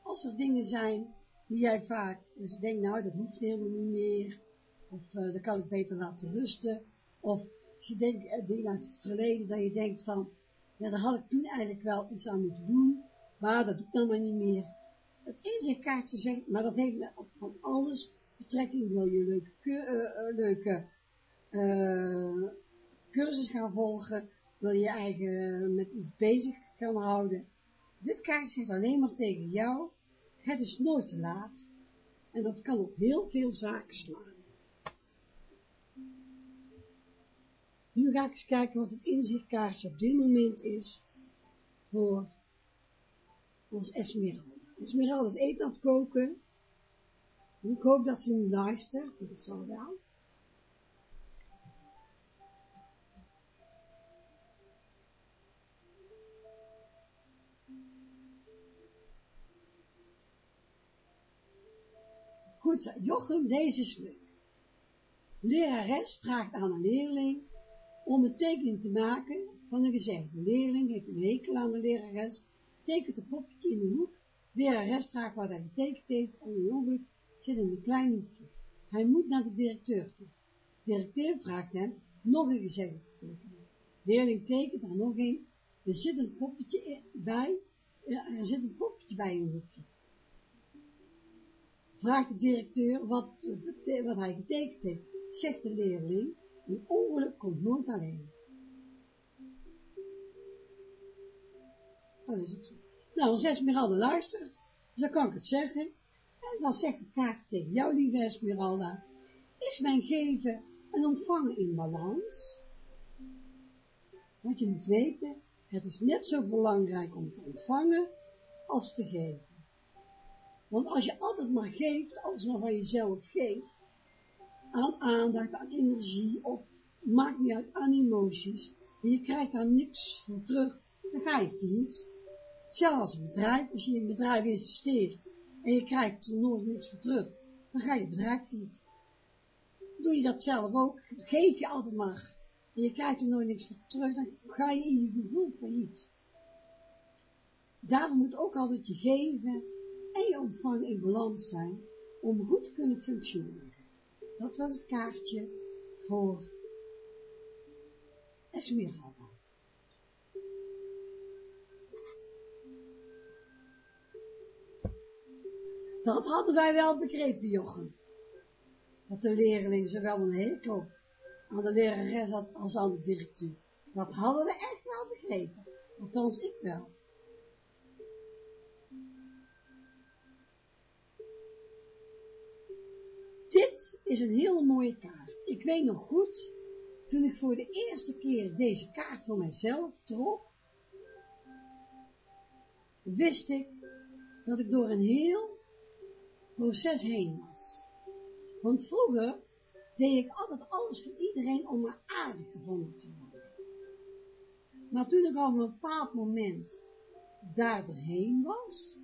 als er dingen zijn die jij vaak dus denkt, nou, dat hoeft helemaal niet meer, of uh, dat kan ik beter laten rusten, of als je denkt, uh, dingen uit het verleden, dat je denkt van, ja, daar had ik toen eigenlijk wel iets aan moeten doen, maar dat doe ik dan maar niet meer. Het inzichtkaartje zegt, maar dat heeft met van alles betrekking, wil je leuke, uh, leuke cursus gaan volgen, wil je eigen met iets bezig gaan houden. Dit kaartje zegt alleen maar tegen jou, het is nooit te laat. En dat kan op heel veel zaken slaan. Nu ga ik eens kijken wat het inzichtkaartje op dit moment is voor ons Esmeralda. Esmeralda is eten aan het koken. ik hoop dat ze niet luistert, want dat zal wel. Goed, Jochem, deze leuk. Lerares vraagt aan een leerling om een tekening te maken van een gezicht. De leerling heeft een hekel aan de lerares, tekent een poppetje in de hoek. De lerares vraagt wat hij getekend heeft en een ongeluk zit in een klein hoekje. Hij moet naar de directeur toe. De directeur vraagt hem nog een gezicht te tekenen. De leerling tekent er nog een. Er zit een poppetje bij, er zit een poppetje bij een hoekje vraagt de directeur wat, wat hij getekend heeft. Zegt de leerling, een ongeluk komt nooit alleen. Dat is ook zo. Nou, als Esmeralda luistert, dan kan ik het zeggen. En dan zegt het kaartje tegen jou, lieve Esmeralda, is mijn geven en ontvangen in balans? Want je moet weten, het is net zo belangrijk om te ontvangen als te geven. Want als je altijd maar geeft, alles maar van jezelf geeft, aan aandacht, aan energie, of maakt niet uit, aan emoties, en je krijgt daar niks voor terug, dan ga je failliet. Zelfs als een bedrijf, als je in een bedrijf investeert en je krijgt er nooit niks voor terug, dan ga je bedrijf failliet. Doe je dat zelf ook, geef je altijd maar, en je krijgt er nooit niks voor terug, dan ga je in je gevoel failliet. Daarom moet ook altijd je geven en je ontvangen in balans zijn, om goed te kunnen functioneren. Dat was het kaartje voor Esmeralda. Dat hadden wij wel begrepen, Jochem. Dat de leerling zowel een hekel aan de lerares had als aan de directeur. Dat hadden we echt wel begrepen. Althans, ik wel. Dit is een hele mooie kaart. Ik weet nog goed, toen ik voor de eerste keer deze kaart voor mijzelf trok, wist ik dat ik door een heel proces heen was. Want vroeger deed ik altijd alles voor iedereen om maar aardig gevonden te worden. Maar toen ik op een bepaald moment daar doorheen was,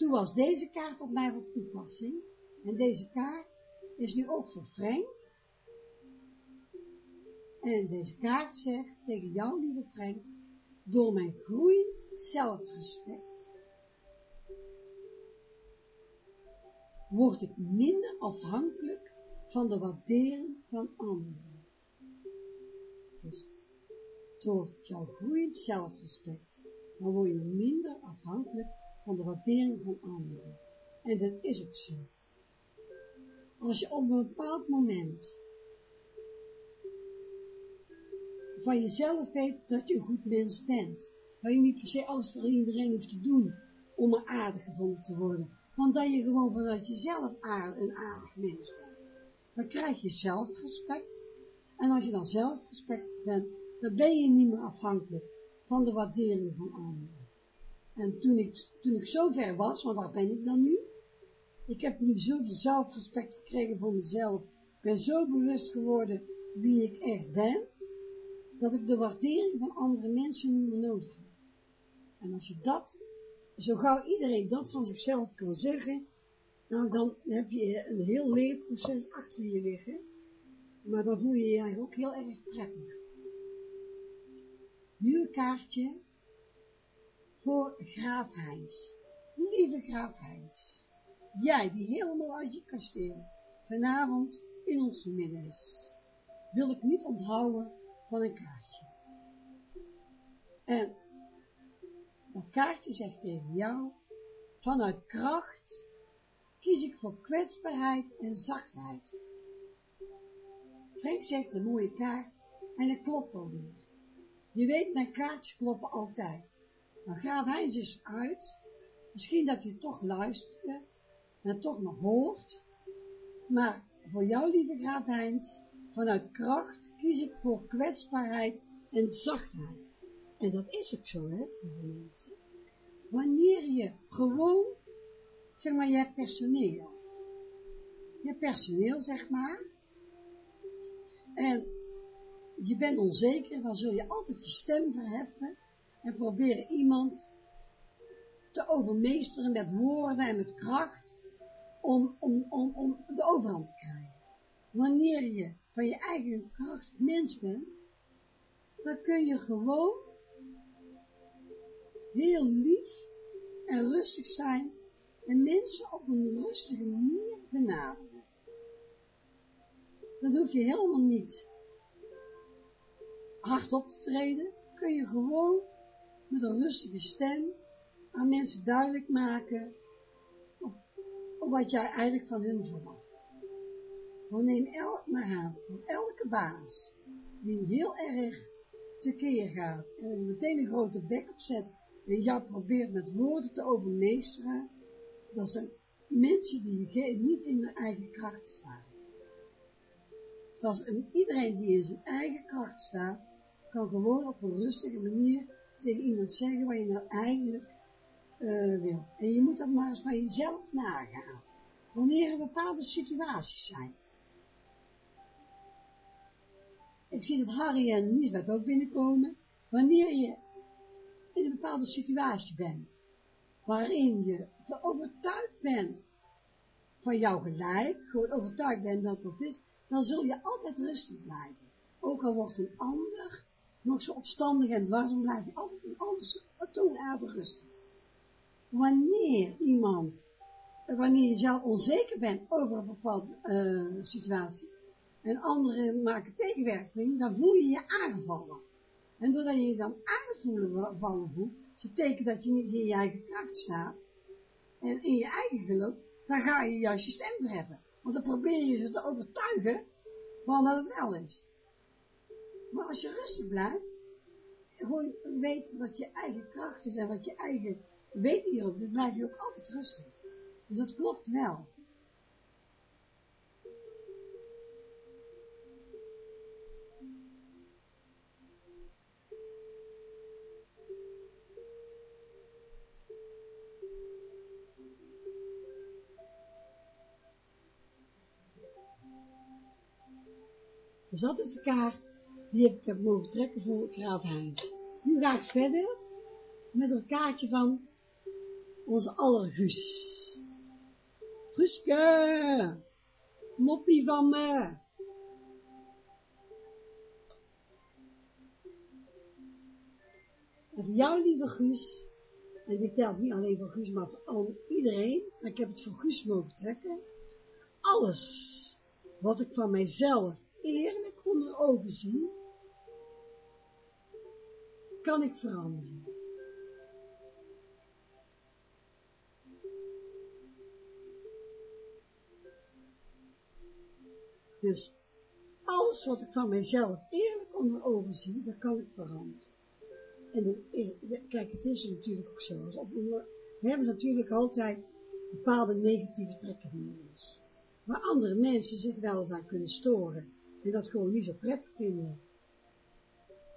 toen was deze kaart op mij van toepassing. En deze kaart is nu ook voor Frank. En deze kaart zegt tegen jou, lieve Frank, door mijn groeiend zelfrespect word ik minder afhankelijk van de waardering van anderen. Dus door jouw groeiend zelfrespect, dan word je minder afhankelijk van de waardering van anderen. En dat is ook zo. Als je op een bepaald moment van jezelf weet dat je een goed mens bent, dat je niet per se alles voor iedereen hoeft te doen om er aardig gevonden te worden, want dat je gewoon vanuit jezelf een aardig mens bent. Dan krijg je zelfrespect, en als je dan zelfrespect bent, dan ben je niet meer afhankelijk van de waardering van anderen. En toen ik, toen ik zo ver was, want waar ben ik dan nu? Ik heb nu zoveel zelfrespect gekregen voor mezelf. Ik ben zo bewust geworden wie ik echt ben, dat ik de waardering van andere mensen niet meer nodig heb. En als je dat, zo gauw iedereen dat van zichzelf kan zeggen, nou dan heb je een heel leerproces achter je liggen, maar dan voel je je eigenlijk ook heel erg prettig. Nu een kaartje voor Graaf Heins. Lieve Graaf Heins, jij die helemaal uit je kasteel vanavond in ons midden is, wil ik niet onthouden van een kaartje. En dat kaartje zegt tegen jou, vanuit kracht kies ik voor kwetsbaarheid en zachtheid. Frank zegt een mooie kaart en het klopt alweer. Je weet, mijn kaartjes kloppen altijd. Dan hij eens uit, misschien dat je toch luistert en toch nog hoort, maar voor jou, lieve Graaf Heinz, vanuit kracht kies ik voor kwetsbaarheid en zachtheid. En dat is ook zo, hè, mensen. Wanneer je gewoon, zeg maar, je hebt personeel. Je hebt personeel, zeg maar. En je bent onzeker, dan zul je altijd je stem verheffen en proberen iemand te overmeesteren met woorden en met kracht om, om, om, om de overhand te krijgen. Wanneer je van je eigen kracht mens bent, dan kun je gewoon heel lief en rustig zijn en mensen op een rustige manier benaderen. Dat hoef je helemaal niet hardop te treden, kun je gewoon met een rustige stem aan mensen duidelijk maken op, wat jij eigenlijk van hun verwacht. Neem elk maar aan, van elke baas die heel erg tekeer gaat en meteen een grote bek opzet en jou probeert met woorden te overmeesteren, dat zijn mensen die niet in hun eigen kracht staan. Zoals iedereen die in zijn eigen kracht staat, kan gewoon op een rustige manier tegen iemand zeggen wat je nou eigenlijk uh, wil. En je moet dat maar eens van jezelf nagaan. Wanneer er bepaalde situaties zijn. Ik zie dat Harry en Lisbeth ook binnenkomen. wanneer je in een bepaalde situatie bent, waarin je overtuigd bent van jouw gelijk, gewoon overtuigd bent dat dat is, dan zul je altijd rustig blijven. Ook al wordt een ander nog zo opstandig en dwars, dan blijf je altijd een ander toonaardig rustig. Wanneer iemand, wanneer je zelf onzeker bent over een bepaalde uh, situatie, en anderen maken tegenwerking, dan voel je je aangevallen. En doordat je je dan aangevallen voelt, is het teken dat je niet in je eigen kracht staat, en in je eigen geloof, dan ga je juist je stem verheffen. Want dan probeer je ze te overtuigen van dat het wel is. Maar als je rustig blijft, gewoon weet wat je eigen kracht is en wat je eigen weet hierop, dan blijf je ook altijd rustig. Dus dat klopt wel. Dus dat is de kaart die ik heb mogen trekken voor Graaf Heinz. Nu ga ik verder met een kaartje van onze allergus. Guske, moppie van me. En voor jou, lieve Guus, en dit telt niet alleen voor Guus, maar voor al, iedereen, maar ik heb het voor Guus mogen trekken, alles wat ik van mijzelf eerlijk onder ogen zie, kan ik veranderen. Dus alles wat ik van mijzelf eerlijk onder ogen zie, dat kan ik veranderen. En kijk, het is natuurlijk ook zo. We hebben natuurlijk altijd bepaalde negatieve trekken in ons. Waar andere mensen zich wel eens aan kunnen storen. En dat gewoon niet zo prettig vinden.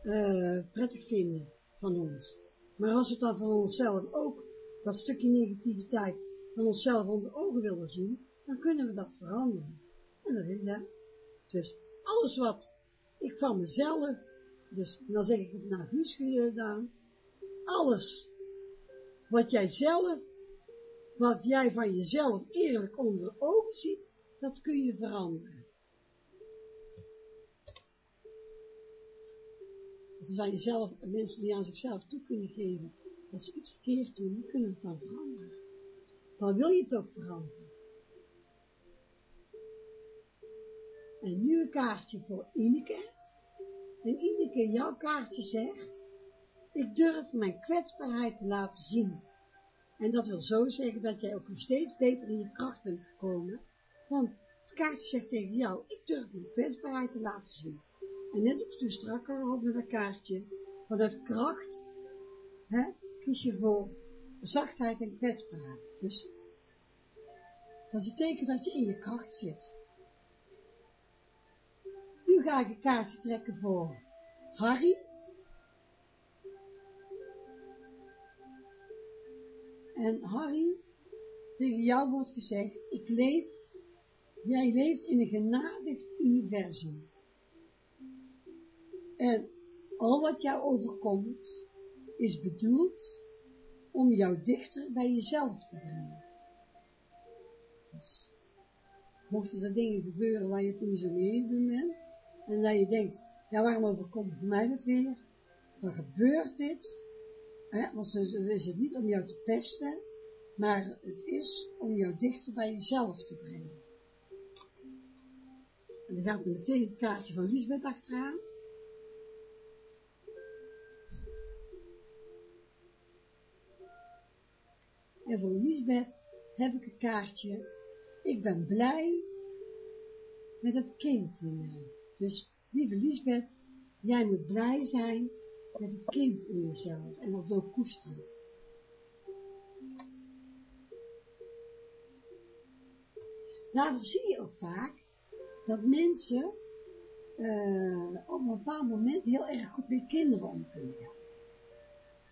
Uh, prettig vinden van ons. Maar als we dan van onszelf ook dat stukje negativiteit van onszelf onder ogen willen zien, dan kunnen we dat veranderen. En dat is het. Dus alles wat ik van mezelf, dus dan zeg ik het naar Guus gedaan, alles wat jij zelf, wat jij van jezelf eerlijk onder ogen ziet, dat kun je veranderen. Dus aan jezelf, mensen die aan zichzelf toe kunnen geven, dat ze iets verkeerd doen, die kunnen het dan veranderen. Dan wil je het ook veranderen. En nu een kaartje voor Ineke. En Ineke, jouw kaartje zegt, ik durf mijn kwetsbaarheid te laten zien. En dat wil zo zeggen dat jij ook nog steeds beter in je kracht bent gekomen. Want het kaartje zegt tegen jou, ik durf mijn kwetsbaarheid te laten zien. En net als toen strakker had met dat kaartje, vanuit kracht, hè, kies je voor zachtheid en kwetsbaarheid. Dus dat is het teken dat je in je kracht zit. Nu ga ik een kaartje trekken voor Harry. En Harry, tegen jou wordt gezegd, ik leef, jij leeft in een genadig universum. En al wat jou overkomt, is bedoeld om jou dichter bij jezelf te brengen. Dus, mochten er dingen gebeuren waar je het niet zo mee doen bent, en dat je denkt, ja waarom overkomt mij dat weer, dan gebeurt dit, hè, want het is het niet om jou te pesten, maar het is om jou dichter bij jezelf te brengen. En dan gaat er meteen het kaartje van Lisbeth achteraan, En voor Lisbeth heb ik het kaartje, ik ben blij met het kind in mij. Dus, lieve Lisbeth, jij moet blij zijn met het kind in jezelf en dat ook koesteren. Daarvoor zie je ook vaak dat mensen uh, op een bepaald moment heel erg goed met kinderen om kunnen gaan.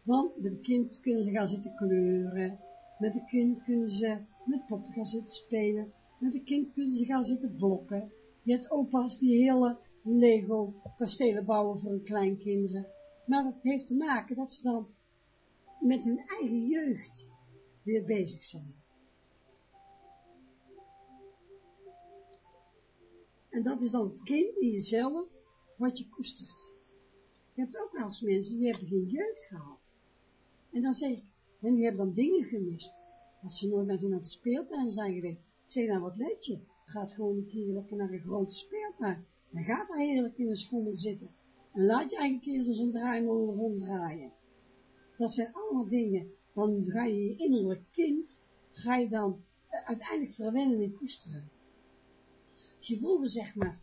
Want met een kind kunnen ze gaan zitten kleuren, met een kind kunnen ze met poppen gaan zitten spelen. Met een kind kunnen ze gaan zitten blokken. Je hebt opa's die hele Lego kastelen bouwen voor hun kleinkinderen. Maar dat heeft te maken dat ze dan met hun eigen jeugd weer bezig zijn. En dat is dan het kind in jezelf wat je koestert. Je hebt ook wel eens mensen die hebben geen jeugd gehad. En dan zeg ik, en die hebben dan dingen gemist. Als ze nooit met hun naar de speeltuin zijn geweest. Zeg dan, wat let je? Gaat gewoon een keer lekker naar een grote speeltuin. Dan gaat daar heerlijk in een schoenen zitten. En laat je eigen dus een draaimolen ronddraaien. Dat zijn allemaal dingen. Dan ga je je innerlijk kind, ga je dan uh, uiteindelijk verwennen en koesteren. Als je vroeger zeg maar,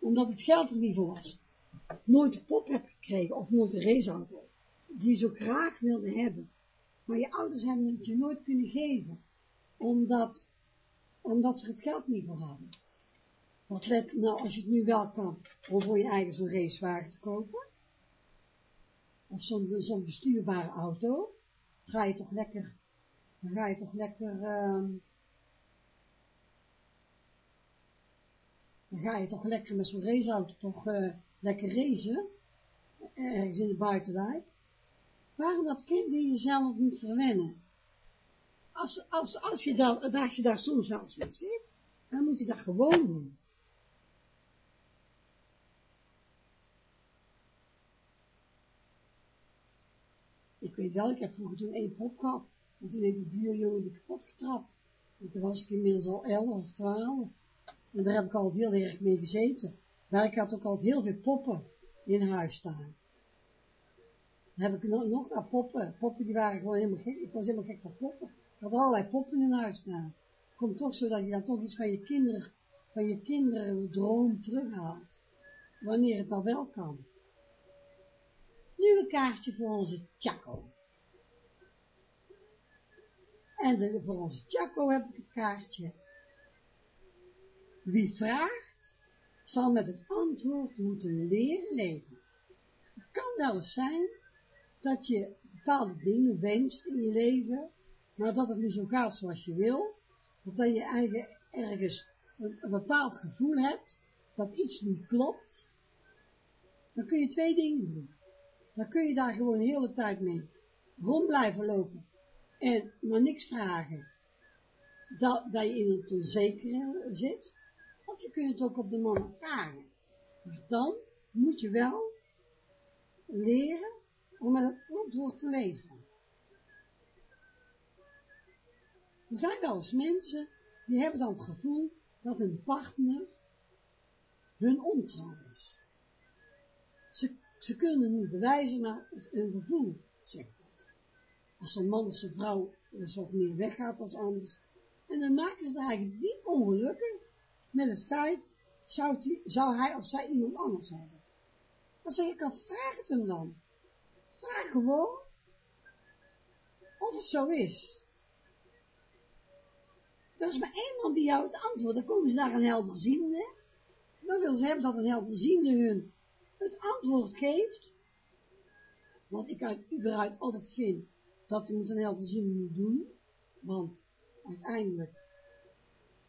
omdat het geld er niet voor was, nooit een pop hebt gekregen of nooit een raceauto, die zo graag wilde hebben, maar je ouders hebben het je nooit kunnen geven, omdat, omdat ze het geld niet voor hadden. Wat let, nou, als je het nu wel kan, om voor je eigen zo'n racewagen te kopen, of zo'n zo bestuurbare auto, ga je toch lekker, dan ga je toch lekker, um, dan ga je toch lekker met zo'n raceauto toch uh, lekker racen, ergens in de buitenwijk. Waarom dat kind in jezelf niet verwennen? Als, als, als, je daar, als je daar soms zelfs mee zit, dan moet je dat gewoon doen. Ik weet wel, ik heb vroeger toen één pop gehad. En toen heeft de buurjongen die kapot getrapt. En toen was ik inmiddels al elf of twaalf. En daar heb ik altijd heel erg mee gezeten. Maar ik had ook altijd heel veel poppen in huis staan. Heb ik nog, naar poppen. Poppen die waren gewoon helemaal gek. Ik was helemaal gek van poppen. Ik had allerlei poppen in huis staan. Het komt toch zo dat je dan toch iets van je kinderen, van je kinderen droom terughaalt. Wanneer het dan wel kan. Nu een kaartje voor onze Chaco. En voor onze Chaco heb ik het kaartje. Wie vraagt, zal met het antwoord moeten leren leven. Het kan wel eens zijn dat je bepaalde dingen wenst in je leven, maar dat het niet zo gaat zoals je wil, of dat je eigen ergens een, bepaald gevoel hebt, dat iets niet klopt, dan kun je twee dingen doen. Dan kun je daar gewoon de hele tijd mee rond blijven lopen en maar niks vragen, dat, dat je in het onzekere zit, of je kunt het ook op de man vragen. Maar dan moet je wel leren om het antwoord te leven. Er zijn wel eens mensen, die hebben dan het gevoel dat hun partner hun ontrouw is. Ze, ze kunnen niet bewijzen, maar hun gevoel zegt dat. Als een man of zijn vrouw wat meer weggaat als anders. En dan maken ze eigenlijk diep ongelukkig met het feit, zou, zou hij of zij iemand anders hebben. Dan zeg ik altijd, vraag het hem dan. Vraag gewoon of het zo is. Er is maar één man die jou het antwoord, dan komen ze naar een helderziende. Dan willen ze hebben dat een helderziende hun het antwoord geeft. Want ik uit überhaupt altijd vind dat u moet een helderziende doen. Want uiteindelijk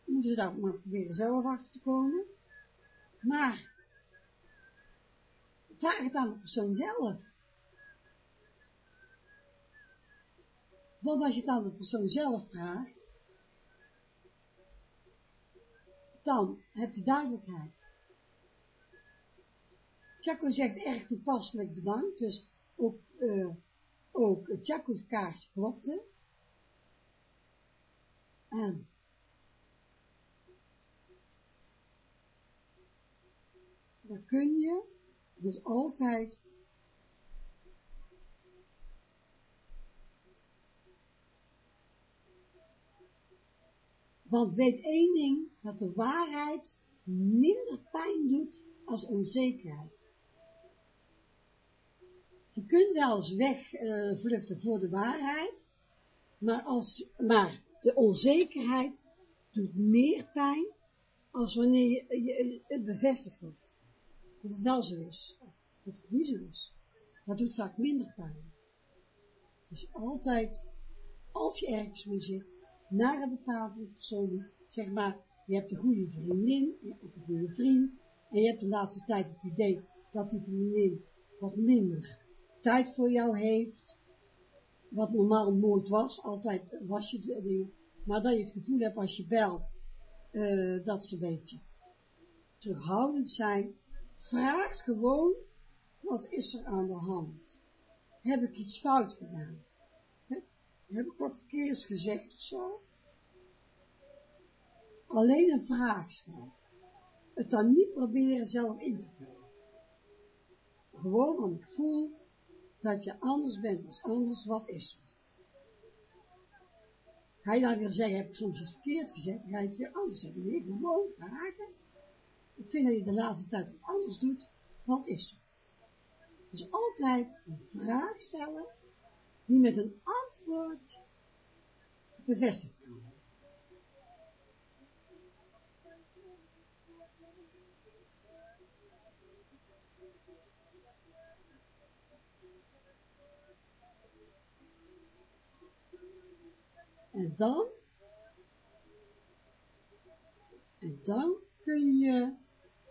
moeten ze daar maar proberen zelf achter te komen. Maar vraag het aan de persoon zelf. Want als je het aan de persoon zelf vraagt, dan heb je duidelijkheid. Chaco zegt erg toepasselijk bedankt, dus ook, uh, ook Chaco's klopte. En dan kun je dus altijd Want weet één ding, dat de waarheid minder pijn doet als onzekerheid. Je kunt wel eens wegvluchten uh, voor de waarheid, maar, als, maar de onzekerheid doet meer pijn als wanneer je, je, het bevestigd wordt. Dat het wel zo is, dat het niet zo is. Dat doet vaak minder pijn. Het is altijd, als je ergens mee zit, naar een bepaalde persoon, zeg maar, je hebt een goede vriendin, hebt een goede vriend, en je hebt de laatste tijd het idee dat hij het wat minder tijd voor jou heeft, wat normaal nooit was, altijd was je de dingen, maar dat je het gevoel hebt als je belt, uh, dat ze een beetje terughoudend zijn, vraagt gewoon, wat is er aan de hand? Heb ik iets fout gedaan? Heb ik wat verkeers gezegd of zo? Alleen een vraag stellen. Het dan niet proberen zelf in te vullen. Gewoon om ik voel dat je anders bent als anders, wat is er? Ga je dan weer zeggen, heb ik soms iets verkeerd gezegd, ga je het weer anders zeggen. Nee, gewoon vragen. Ik vind dat je de laatste tijd wat anders doet, wat is er? Dus altijd een vraag stellen, die met een antwoord bevestigd kan En dan, en dan kun je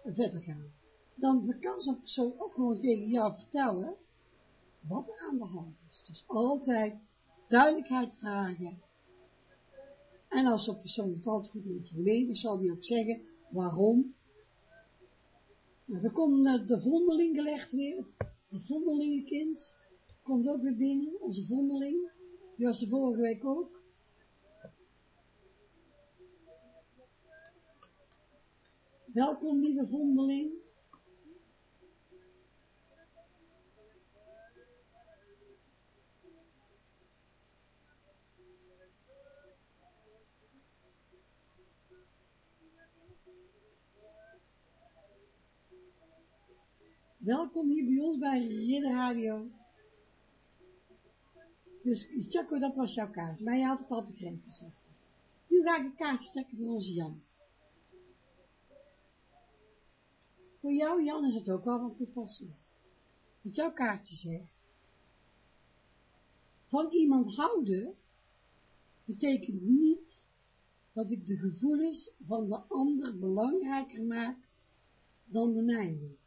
verder gaan. Dan kan zo'n persoon ook gewoon tegen jou vertellen wat er aan de hand is. Dus altijd duidelijkheid vragen. En als zo'n persoon het altijd goed met je zal die ook zeggen waarom. Nou, komt eh, de vondeling gelegd weer, de vondelingenkind komt ook weer binnen, onze vondeling. Die was de vorige week ook. Welkom, lieve vondeling. Welkom hier bij ons bij Ridder. Dus Chaco, dat was jouw kaart. Maar je had het al begrepen, zeg. Nu ga ik een kaartje trekken voor onze Jan. Voor jou, Jan, is het ook wel van toepassing. Wat jouw kaartje zegt. Van iemand houden betekent niet dat ik de gevoelens van de ander belangrijker maak dan de mijne.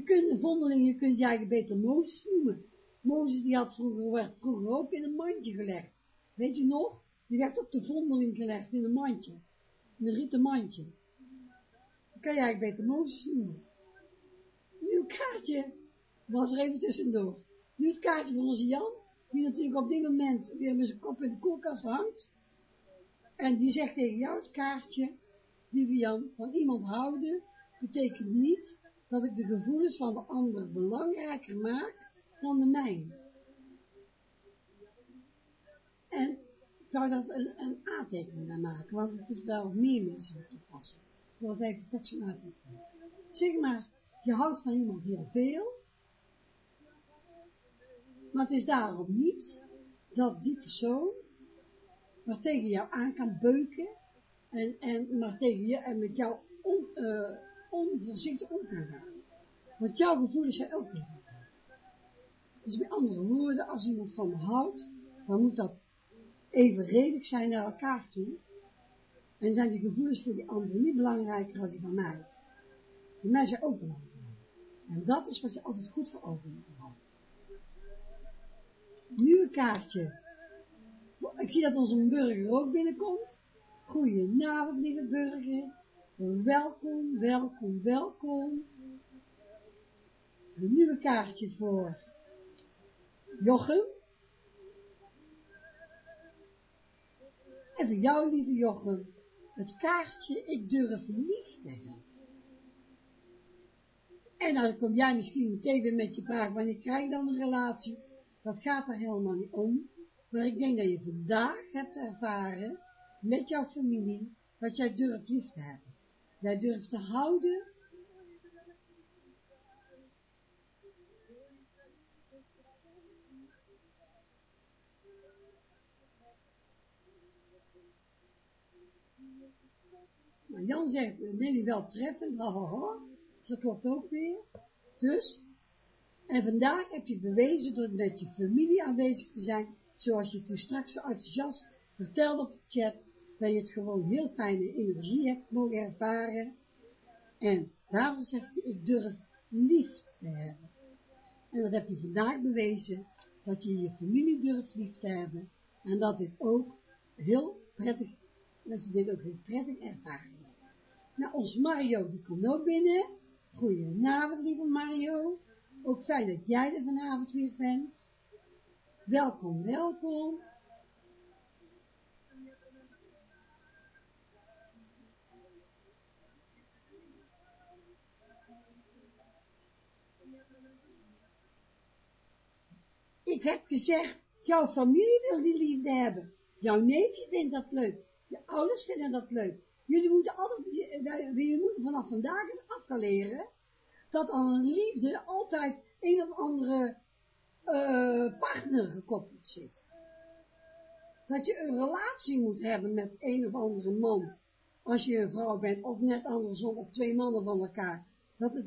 Je kunt een vondeling, je kunt je eigen beter Mozes noemen. Mozes die had vroeger, werd vroeger ook in een mandje gelegd. Weet je nog? Die werd op de vondeling gelegd in een mandje. In een rieten mandje kan jij beter Mozes noemen. Nieuw kaartje was er even tussendoor. Nu het kaartje van onze Jan, die natuurlijk op dit moment weer met zijn kop in de koelkast hangt. En die zegt tegen jou het kaartje, lieve Jan, van iemand houden, betekent niet dat ik de gevoelens van de ander belangrijker maak dan de mijne. En ik zou daar een, een aantekening bij maken, want het is wel meer mensen toepassen wil even de tekst. Zeg maar, je houdt van iemand heel veel, maar het is daarom niet dat die persoon maar tegen jou aan kan beuken en, en maar tegen je en met jou on, uh, onvoorzichtig om kan gaan. Want jouw gevoelens zijn ook niet. Dus met andere woorden, als iemand van me houdt, dan moet dat evenredig zijn naar elkaar toe. En zijn die gevoelens voor die anderen niet belangrijker als die van mij. Voor mij zijn ook belangrijk. En dat is wat je altijd goed voor ogen moet houden. Nieuwe kaartje. Ik zie dat onze burger ook binnenkomt. Goedenavond, lieve burger. Welkom, welkom, welkom. Een nieuwe kaartje voor Jochem. En voor jou, lieve Jochem, het kaartje, ik durf lief te hebben. En dan kom jij misschien meteen weer met je vraag, wanneer krijg ik dan een relatie? Dat gaat er helemaal niet om. Maar ik denk dat je vandaag hebt ervaren, met jouw familie, dat jij durft lief te hebben. Jij durft te houden. Maar Jan zegt, Nelly wel treffend, hahaha, dat klopt ook weer. Dus, en vandaag heb je bewezen door met je familie aanwezig te zijn, zoals je toen straks zo enthousiast vertelde op de chat, dat je het gewoon heel fijne energie hebt mogen ervaren. En daarom zegt hij, ik durf lief te hebben. En dat heb je vandaag bewezen, dat je je familie durft lief te hebben. En dat dit ook heel prettig, dat je dit ook heel prettig ervaren. Nou, ons Mario, die komt ook binnen. Goedenavond, lieve Mario. Ook fijn dat jij er vanavond weer bent. Welkom, welkom. Ik heb gezegd, jouw familie wil die liefde hebben. Jouw neefje vindt dat leuk. Je ouders vinden dat leuk. Jullie moeten, altijd, jullie moeten vanaf vandaag eens af gaan leren dat aan een liefde altijd een of andere uh, partner gekoppeld zit. Dat je een relatie moet hebben met een of andere man, als je een vrouw bent, of net andersom, of twee mannen van elkaar. Dat het,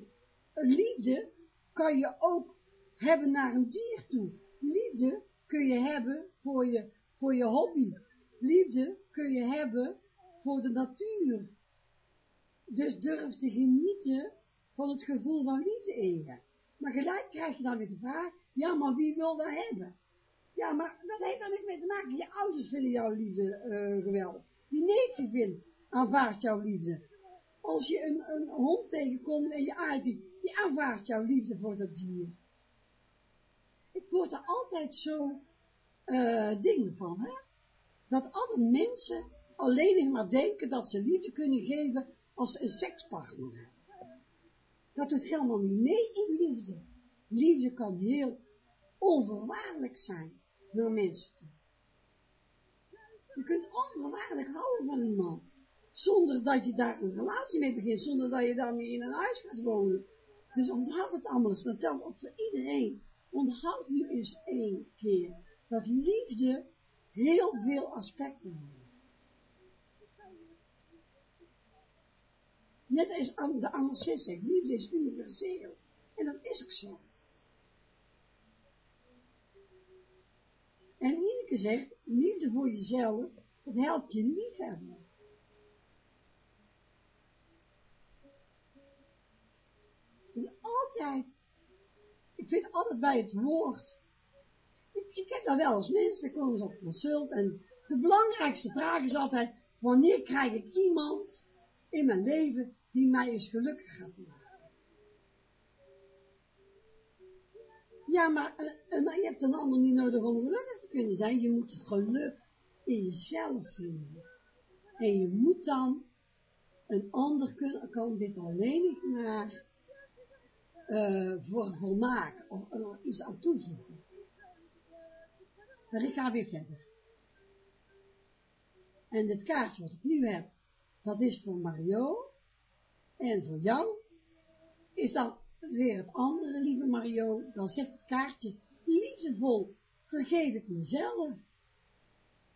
een liefde kan je ook hebben naar een dier toe. Liefde kun je hebben voor je, voor je hobby. Liefde kun je hebben voor de natuur. Dus durf te genieten van het gevoel van liefde in je. Maar gelijk krijg je dan weer de vraag, ja, maar wie wil dat hebben? Ja, maar dat heeft er niks mee te maken. Je ouders vinden jouw liefde uh, geweldig. Die neefje vindt, aanvaardt jouw liefde. Als je een, een hond tegenkomt en je aait die, die aanvaardt jouw liefde voor dat dier. Ik word er altijd zo uh, ding van, hè. Dat alle mensen alleen maar denken dat ze liefde kunnen geven als een sekspartner. Dat doet helemaal niet mee in liefde. Liefde kan heel onvoorwaardelijk zijn naar mensen toe. Je kunt onvoorwaardelijk houden van iemand, zonder dat je daar een relatie mee begint, zonder dat je dan in een huis gaat wonen. Dus onthoud het anders, dat telt ook voor iedereen. Onthoud nu eens één keer, dat liefde heel veel aspecten heeft. Net als de Amarsis zegt, liefde is universeel. En dat is ook zo. En Ineke zegt, liefde voor jezelf, dat helpt je lief hebben. Dus altijd, vind altijd bij het woord, ik, ik heb daar wel eens mensen, komen ze op consult, en de belangrijkste vraag is altijd, wanneer krijg ik iemand in mijn leven die mij eens gelukkig gaat maken? Ja, maar uh, je hebt een ander niet nodig om gelukkig te kunnen zijn. Je moet geluk in jezelf vinden. En je moet dan een ander kunnen, kan dit alleen maar uh, voor volmaken of uh, iets aan toevoegen. Maar ik ga weer verder. En dit kaartje wat ik nu heb, dat is voor Mario. En voor jou is dan weer het andere, lieve Mario, dan zegt het kaartje, liefdevol, vergeet ik mezelf.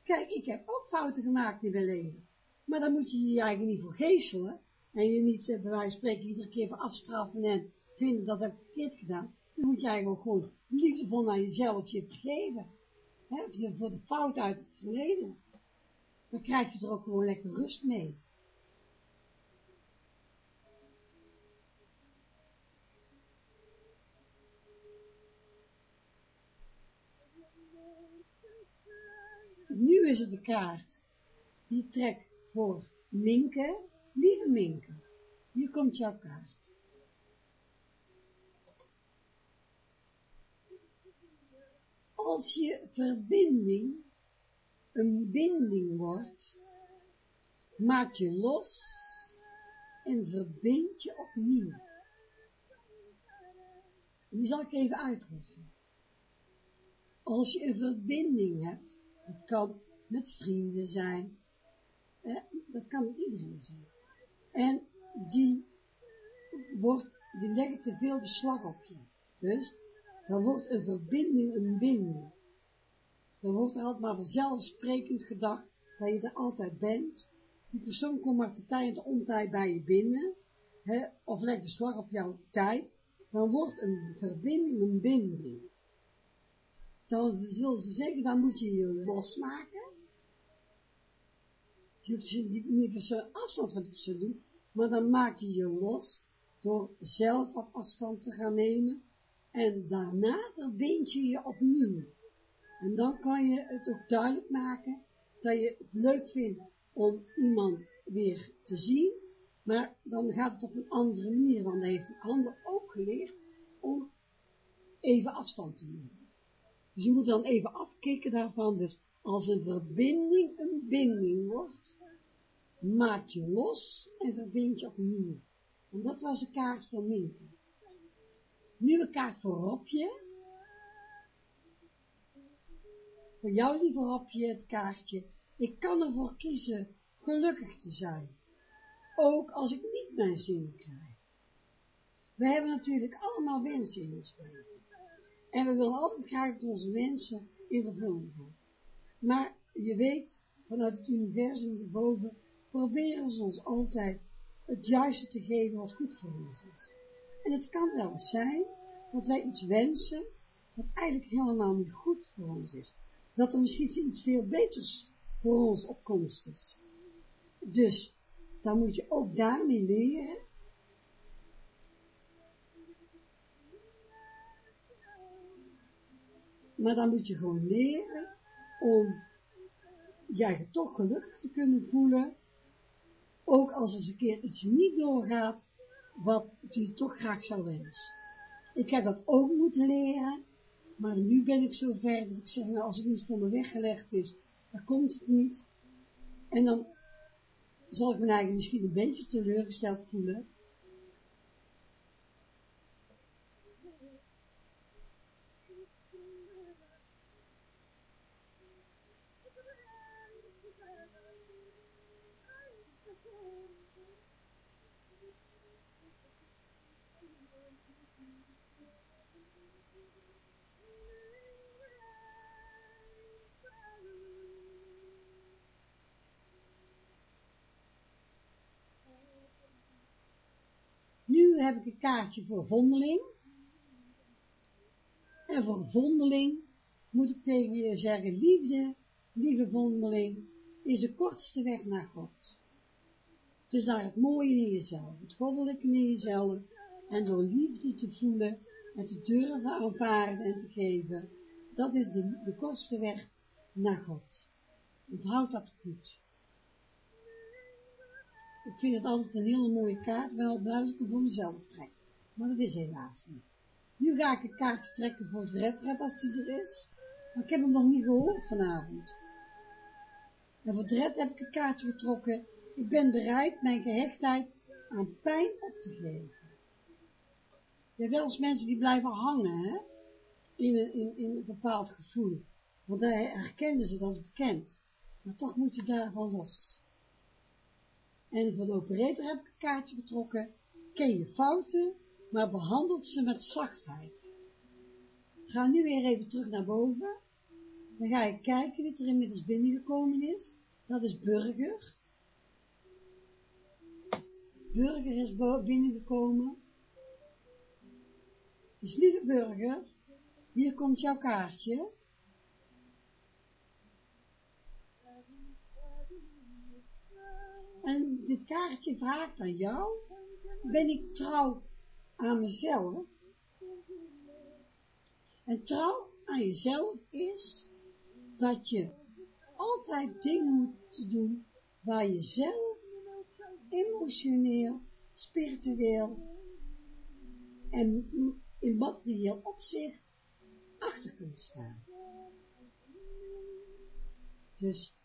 Kijk, ik heb ook fouten gemaakt in mijn leven, maar dan moet je je eigenlijk niet voor geestelen, en je niet, eh, bij wijze van spreken, iedere keer voor afstraffen en vinden dat heb ik verkeerd gedaan. Dan moet je eigenlijk ook gewoon liefdevol naar jezelf je vergeven, hè, voor de fout uit het verleden. Dan krijg je er ook gewoon lekker rust mee. Nu is het de kaart die trek voor Minke. Lieve Minke, hier komt jouw kaart. Als je verbinding een binding wordt, maak je los en verbind je opnieuw. Die zal ik even uitleggen. Als je een verbinding hebt, het kan met vrienden zijn, dat kan met iedereen zijn. En die wordt, die leggen te veel beslag op je. Dus, dan wordt een verbinding een binding. Dan wordt er altijd maar vanzelfsprekend gedacht dat je er altijd bent. Die persoon komt maar te tijd en ontijd bij je binnen, hè, of legt beslag op jouw tijd. Dan wordt een verbinding een binding dan zullen ze zeggen, dan moet je je losmaken. Je hoeft niet voor zo'n afstand van de persoon doen, maar dan maak je je los door zelf wat afstand te gaan nemen en daarna verbind je je opnieuw. En dan kan je het ook duidelijk maken dat je het leuk vindt om iemand weer te zien, maar dan gaat het op een andere manier, want dan heeft een ander ook geleerd om even afstand te nemen. Dus je moet dan even afkicken daarvan, dus als een verbinding een binding wordt, maak je los en verbind je opnieuw. En dat was de kaart van Minke. Nieuwe kaart voor Robje. Voor jou, lieve Robje, het kaartje. Ik kan ervoor kiezen gelukkig te zijn. Ook als ik niet mijn zin krijg. We hebben natuurlijk allemaal wensen in ons leven. En we willen altijd graag dat onze wensen in vervulling gaan. Maar je weet, vanuit het universum erboven, proberen ze ons altijd het juiste te geven wat goed voor ons is. En het kan wel zijn dat wij iets wensen wat eigenlijk helemaal niet goed voor ons is. Dat er misschien iets veel beters voor ons op komst is. Dus, dan moet je ook daarmee leren maar dan moet je gewoon leren om jij toch gelukkig te kunnen voelen, ook als er eens een keer iets niet doorgaat, wat je toch graag zou wensen. Ik heb dat ook moeten leren, maar nu ben ik zo ver dat ik zeg, nou, als het niet voor me weggelegd is, dan komt het niet. En dan zal ik me eigenlijk misschien een beetje teleurgesteld voelen, kaartje voor vondeling. En voor vondeling moet ik tegen je zeggen, liefde, lieve vondeling, is de kortste weg naar God. Dus naar het mooie in jezelf, het goddelijke in jezelf, en door liefde te voelen en te durven aanvaarden en te geven, dat is de, de kortste weg naar God. Onthoud dat goed. Ik vind het altijd een hele mooie kaart, wel blij als ik hem voor mezelf trek. Maar dat is helaas niet. Nu ga ik een kaartje trekken voor het redred als die er is. Maar ik heb hem nog niet gehoord vanavond. En voor het red heb ik een kaartje getrokken. Ik ben bereid mijn gehechtheid aan pijn op te geven. Je hebt wel eens mensen die blijven hangen, hè? In een, in, in een bepaald gevoel. Want daar herkennen ze dat als bekend. Maar toch moet je daarvan los. En voor de operator heb ik het kaartje getrokken. Ken je fouten, maar behandelt ze met zachtheid. Ga nu weer even terug naar boven. Dan ga je kijken wie er inmiddels binnengekomen is. Dat is Burger. Burger is binnengekomen. Dus lieve Burger, hier komt jouw kaartje. Dit kaartje vraagt aan jou, ben ik trouw aan mezelf? En trouw aan jezelf is dat je altijd dingen moet doen waar je zelf emotioneel, spiritueel en in materieel opzicht achter kunt staan. Dus,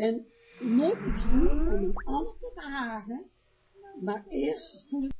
en nooit iets doen om een ander te behagen, maar eerst voelen